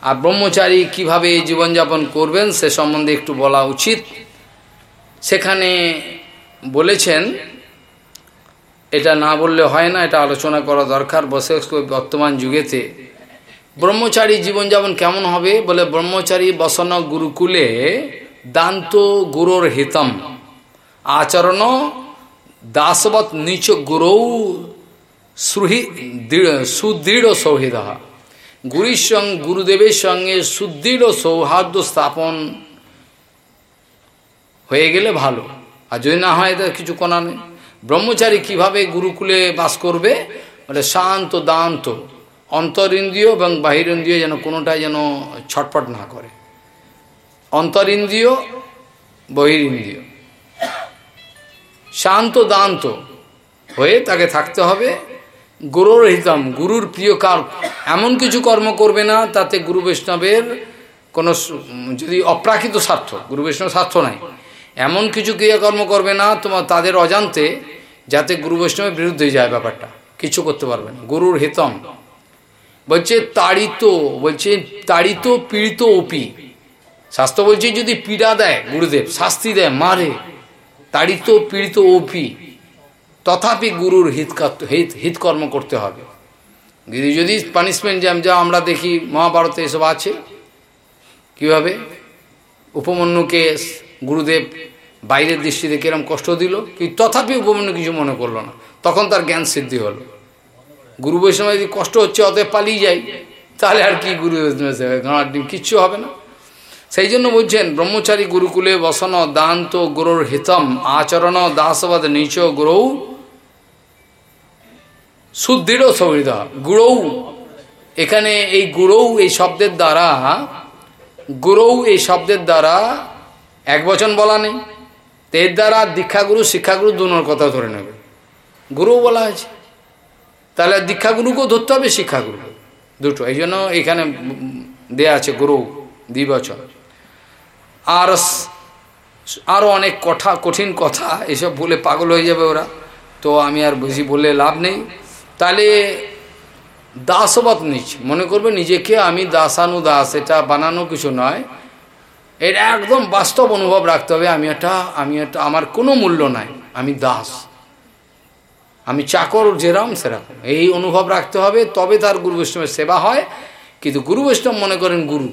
আর ব্রহ্মচারী কীভাবে জীবনযাপন করবেন সে সম্বন্ধে একটু বলা উচিত। সেখানে বলেছেন, এটা না বললে হয় না, এটা আলোচনা করা দরকার। বসে বর্তমান যুগেতে ব্রহ্মচারী জীবনযাপন কেমন হবে? বলে ব্রহ্মচারী বসন গুরুকুলে দান্ত গুরুর হিতম। আচরণ দাসবৎ নিচ গুরৌ সুহি সুদৃঢ় সৌহৃদ। গুরুর সঙ্গে গুরুদেবের সঙ্গে সুদৃঢ় সৌহার্দ্য স্থাপন হয়ে গেলে ভালো। আর যদি না হয়, তাহলে কিছু করা নেই। ব্রহ্মচারী কীভাবে গুরুকুলে বাস করবে? বলে শান্ত দান্ত। অন্তরিন্দ্রিয় এবং বাহিরেন্দ্রিয় যেন কোনোটাই যেন ছটপট না করে। অন্তর অন্তরিন্দ্রিয়, বহিরিন্দ্রিয়। শান্ত দান্ত হয়ে তাকে থাকতে হবে। গুরুর হিতম, গুরুর প্রিয় কার এমন কিছু কর্ম করবে না, তাতে গুরু বৈষ্ণবের কোনো যদি অপ্রাকৃত স্বার্থ, গুরু বৈষ্ণব স্বার্থ নাই। এমন কিছু ক্রিয়াকর্ম করবে না তোমার তাদের অজান্তে যাতে গুরু বৈষ্ণবের বিরুদ্ধে যায় ব্যাপারটা। কিছু করতে পারবে না। গুরুর হিতম। বলছে তাড়িত বলছে তাড়িত, পীড়িত ওপি শাস্ত্র বলছে যদি পীড়া দেয়, গুরুদেব, শাস্তি দেয়, মারে। তাড়িত, পীড়িত ওপি তথাপি গুরুর হিত হিত হিতকর্ম করতে হবে। যদি যদি পানিশমেন্ট যেমন যা আমরা দেখি মহাভারতে এসব আছে। কীভাবে? উপমন্যুকে গুরুদেব বাইরের দৃষ্টিতে কিরম কষ্ট দিল, কি তথাপি উপমন্যু কিছু মনে করল না। তখন তার জ্ঞান সিদ্ধি হলো। গুরু বৈষ্ণব যদি কষ্ট হচ্ছে, অতএব পালিয়ে যাই। তাহলে আর কি গুরু বৈষ্ণব কিচ্ছু হবে না। সেই জন্য বলছেন, ব্রহ্মচারী গুরুকুলে বসন দান্ত গুরুর হিতম, আচরণ দাসবাদ নিচ গুরৌ সুদৃঢ় সৌহৃদ গুরৌ, এখানে এই গুরৌ এই শব্দের দ্বারা, গুরৌ এই শব্দের দ্বারা এক বচন বলা নেই। এর দ্বারা দীক্ষাগুরু, শিক্ষাগুরু দুনোর কথা ধরে নেবে। গুরু বলা হয়েছে তাহলে দীক্ষাগুরুকেও ধরতে হবে শিক্ষাগুরু দুটো, এই জন্য এখানে দেয়া আছে গুরু দ্বিবচন। আর আরও অনেক কথা, কঠিন কথা, এসব বলে পাগল হয়ে যাবে ওরা। তো আমি আর বেশি বলে লাভ নেই। তাহলে দাসবত নিচ মনে করবে নিজেকে আমি দাসানু দাস এটা বানানো কিছু নয়। এটা একদম বাস্তব অনুভব রাখতে হবে, আমি এটা আমি এটা, আমার কোনো মূল্য নাই, আমি দাস। আমি চাকর যেরম সেরকম এই অনুভব রাখতে হবে, তবে তার গুরু বৈষ্ণবের সেবা হয়। কিন্তু গুরু বৈষ্ণব মনে করেন গুরু।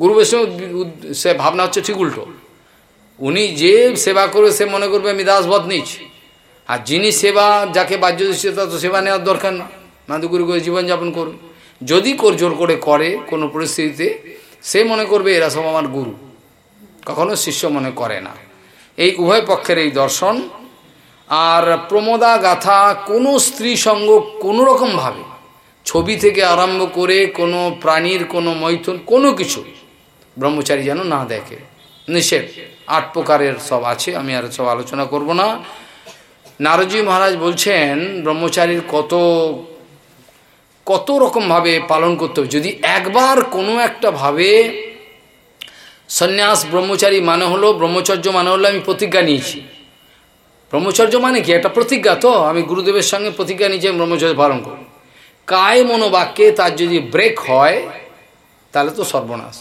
গুরু বৈষ্ণব সে ভাবনা হচ্ছে ঠিক উল্টো। উনি যে সেবা করবে সে মনে করবে আমি দাসবধ নিচ্ছি আর যিনি সেবা, যাকে বাহ্য দিচ্ছে তা তো সেবা নেওয়ার দরকার না। নাদু গুরু করে জীবনযাপন করুন। যদি কোর জোর করে করে কোনো পরিস্থিতিতে, সে মনে করবে এরা সব আমার গুরু। কখনো শিষ্য মনে করে না। এই উভয় পক্ষের এই দর্শন আর প্রমোদা গাথা কোনো স্ত্রী সঙ্গ কোনো রকমভাবে ছবি থেকে আরম্ভ করে কোনো প্রাণীর, কোনো মৈথুন, কোনো কিছু ব্রহ্মচারী যেন না দেখে। নিষেধ। আট প্রকারের সব আছে, আমি আর সব আলোচনা করব না। নারজি মহারাজ বলছেন, ব্রহ্মচারীর কত কত রকমভাবে পালন করতে হবে। যদি একবার কোনো একটা ভাবে সন্ন্যাস ব্রহ্মচারী মানে হলো, ব্রহ্মচর্য মানে হলো আমি প্রতিজ্ঞা নিয়েছি। ব্রহ্মচর্য মানে কি? একটা প্রতিজ্ঞা। তো আমি গুরুদেবের সঙ্গে প্রতিজ্ঞা আমি ব্রহ্মচর্য পালন করব। কায় মনোবাক্যে তার যদি ব্রেক হয়, তাহলে তো সর্বনাশ।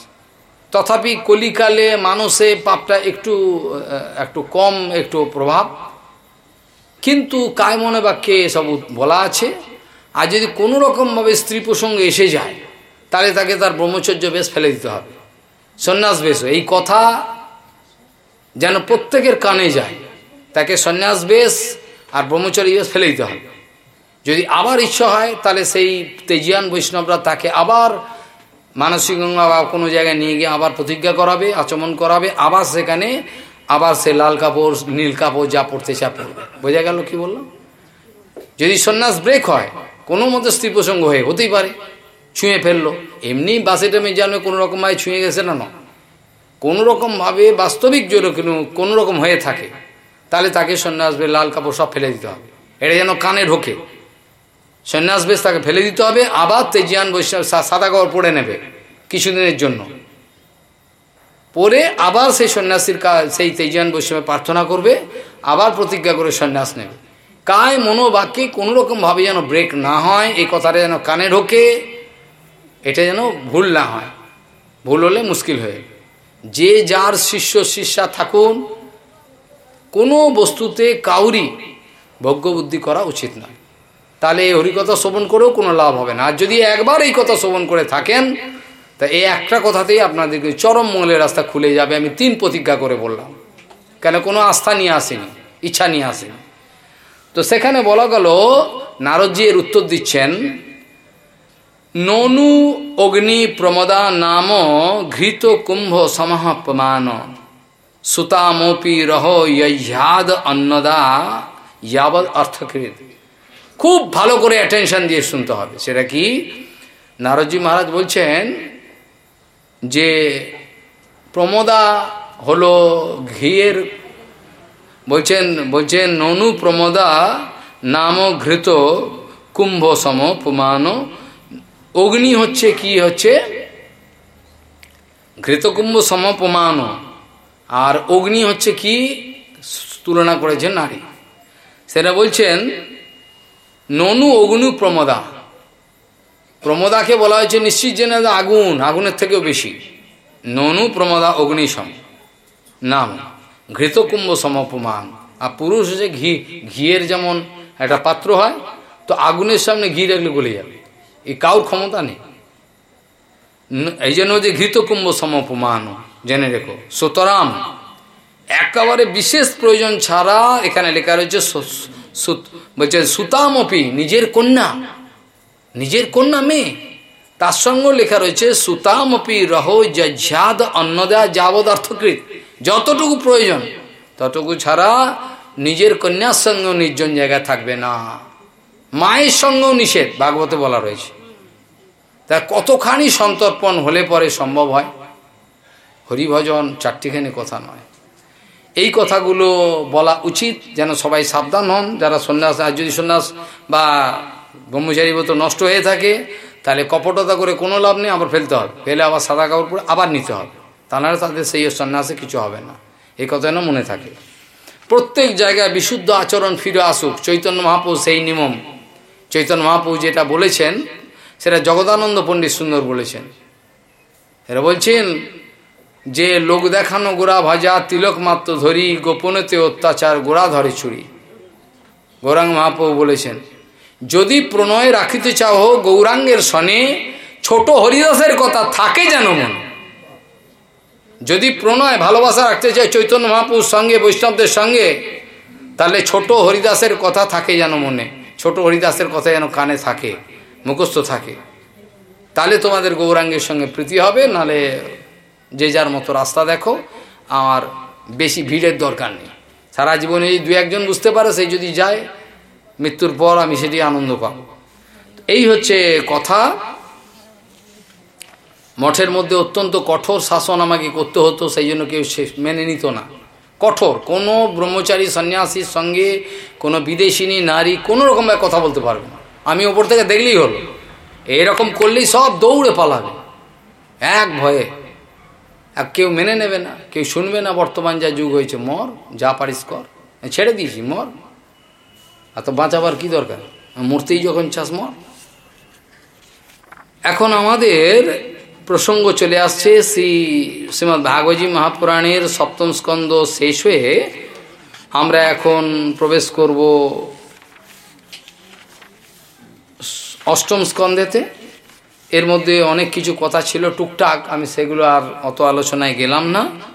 তথাপি কলিকালে মানুষে পাপটা একটু একটু কম, একটু প্রভাব। কিন্তু কায় মনে বাক্যে এসব বলা আছে। আর যদি কোনো রকমভাবে স্ত্রী প্রসঙ্গে এসে যায়, তাহলে তাকে তার ব্রহ্মচর্য বেশ ফেলে দিতে হবে। সন্ন্যাস বেশ। এই কথা যেন প্রত্যেকের কানে যায়। তাকে সন্ন্যাস বেশ আর ব্রহ্মচর্য বেশ ফেলে দিতে হবে। যদি আবার ইচ্ছা হয়, তাহলে সেই তেজিয়ান বৈষ্ণবরা তাকে আবার মানসিক গঙ্গা বা কোনো জায়গায় নিয়ে গিয়ে আবার প্রতিজ্ঞা করাবে, আচমন করাবে, আবার সেখানে আবার সে লাল কাপড়, নীল কাপড় যা পড়তে চা পড়বে বোঝা গেল কি বললাম? যদি সন্ন্যাস ব্রেক হয়, কোনো মতো স্ত্রী প্রসঙ্গ হয়ে হতেই পারে, ছুঁয়ে ফেলল। এমনি বাসে টামে জানো কোনো রকমভাবে ছুঁয়ে গেছে না না। কোনো রকমভাবে বাস্তবিক জোর কোনো রকম হয়ে থাকে। তাহলে তাকে সন্ন্যাস বেশ লাল কাপড় সব ফেলে দিতে হবে। এটা যেন কানে ঢোকে। সন্ন্যাস বেশ তাকে ফেলে দিতে হবে, আবার তেজিয়ান বৈশাখ সাদা কাপড় পরে নেবে কিছুদিনের জন্য। পরে আবার সেই সন্ন্যাসীর সেই তেজিয়ান বৈষ্ণবে প্রার্থনা করবে, আবার প্রতিজ্ঞা করে সন্ন্যাস নেবে। কায় মনোবাক্যে কোনো রকমভাবে যেন ব্রেক না হয়, এই কথাটা যেন কানে ঢোকে, এটা যেন ভুল না হয়। ভুল হলে মুশকিল হয়ে যে যার শিষ্য শিষ্যা থাকুন কোনো বস্তুতে কাউরি ভোগ্যবুদ্ধি করা উচিত নয় তাহলে এই হরিকথা শ্রবণ করেও কোনো লাভ হবে না। আর যদি একবার এই কথা শ্রবণ করে থাকেন, তা এই একটা কথাতেই আপনাদেরকে চরম মঙ্গলের রাস্তা খুলে যাবে, আমি তিন প্রতিজ্ঞা করে বললাম। কেন? কোনো আস্থা নিয়ে আসেনি, ইচ্ছা নিয়ে আসেনি। তো সেখানে বলা গেল, নারদজি এর উত্তর দিচ্ছেন, ননু অগ্নি প্রমদা নাম ঘৃত কুম্ভ সমাহপমান সুতামপি রহ ইয়াদ অন্নদা ইয়াবৎ অর্থকৃত খুব ভালো করে অ্যাটেনশন দিয়ে শুনতে হবে সেটা কি নারদজি মহারাজ বলছেন যে প্রমদা হলো ঘিয়ের বলছেন বলছেন ননু প্রমদা নাম ঘৃত কুম্ভ সম পুমান অগ্নি হচ্ছে কি হচ্ছে ঘৃতকুম্ভ সম সমপমান আর অগ্নি হচ্ছে কি? তুলনা করেছেন নারী। সেটা বলছেন, ননু অগ্নি প্রমদা। প্রমদাকে বলা হয়েছে নিশ্চিত জেনে আগুন, আগুনের থেকেও বেশি। ননু প্রমদা অগ্নিসম নাম, ঘৃতকুম্ভ সমপমান আর পুরুষ হচ্ছে ঘি, ঘিয়ের যেমন একটা পাত্র হয়, তো আগুনের সামনে ঘি রাখলে গলে যাবে। এই কাউর ক্ষমতা নেই। এই জন্য যে ঘৃতকুম্ভ সমপমান জেনে রেখো। সুতরাম একেবারে বিশেষ প্রয়োজন ছাড়া এখানে লেখা রয়েছে বলছে, সুতামপি, নিজের কন্যা। নিজের কন্যা মেয়ে। তার সঙ্গে লেখা রয়েছে, সুতামপি রহ যঝাদ অন্নদা যাবৎ অর্থকৃত যতটুকু প্রয়োজন, ততটুকু ছাড়া নিজের কন্যার সঙ্গেও নির্জন জায়গায় থাকবে না। মায়ের সঙ্গেও নিষেধ, ভাগবতে বলা রয়েছে। তা কতখানি সন্তর্পণ হলে পরে সম্ভব হয়? হরিভজন চারটিখানি কথা নয়। এই কথাগুলো বলা উচিত যেন সবাই সাবধান হন। যারা সন্ন্যাস আর যদি সন্ন্যাস বা ব্রহ্মচারী মতো নষ্ট হয়ে থাকে, তাহলে কপটতা করে কোনো লাভ নেই, আবার ফেলতে হবে। ফেলে আবার সাদা কাপড় পরে আবার নিতে হবে। তা তাহলে তাদের সেই সন্ন্যাসে কিছু হবে না। এই কথা যেন মনে থাকে। প্রত্যেক জায়গায় বিশুদ্ধ আচরণ ফিরে আসুক। চৈতন্য মহাপুর সেই নিমম চৈতন্য মহাপুর যেটা বলেছেন, সেটা জগদানন্দ পণ্ডিত সুন্দর বলেছেন। এরা বলছেন যে লোক দেখানো গোড়া ভাজা তিলক মাত্র ধরি, গোপনেতে অত্যাচার গোড়া ধরে ছুরি। গৌরাঙ্গ মহাপ্রভু বলেছেন, যদি প্রণয় রাখিতে চাও গৌরাঙ্গের সনে, ছোট হরিদাসের কথা থাকে যেন মনে। যদি প্রণয় ভালোবাসা রাখতে চায় চৈতন্য মহাপুর সঙ্গে, বৈষ্ণবদের সঙ্গে, তাহলে ছোট হরিদাসের কথা থাকে যেন মনে। ছোট হরিদাসের কথা যেন কানে থাকে, মুখস্থ থাকে। তাহলে তোমাদের গৌরাঙ্গের সঙ্গে প্রীতি হবে নালে যে যার মতো রাস্তা দেখো, আর বেশি ভিড়ের দরকার নেই। সারা জীবনে এই দু একজন বুঝতে পারে সেই যদি যায়, মৃত্যুর পর আমি সেটি আনন্দ পাব। এই হচ্ছে কথা। মঠের মধ্যে অত্যন্ত কঠোর শাসন আমাকে করতে হতো, সেই জন্য কেউ মেনে নিত না। কঠোর, কোনো ব্রহ্মচারী, সন্ন্যাসীর সঙ্গে কোনো বিদেশিনী, নারী, কোনো রকমভাবে কথা বলতে পারবে না। আমি ওপর থেকে দেখলেই হলো। এরকম করলেই সব দৌড়ে পালাবে। এক ভয়ে। আর কেউ মেনে নেবে না, কেউ শুনবে না বর্তমান যা যুগ হয়েছে, মর, যা পারিস কর। ছেড়ে দিয়েছি, মর। আর তো বাঁচাবার কি দরকার? মূর্তি যখন চাস, মর। এখন আমাদের প্রসঙ্গ চলে আসছে শ্রী শ্রীমৎ ভাগবতী মহাপুরাণের সপ্তম স্কন্দ শেষ হয়ে আমরা এখন প্রবেশ করব অষ্টম স্কন্ধেতে। এর মধ্যে অনেক কিছু কথা ছিল টুকটাক। আমি সেগুলো আর অত আলোচনায় গেলাম না।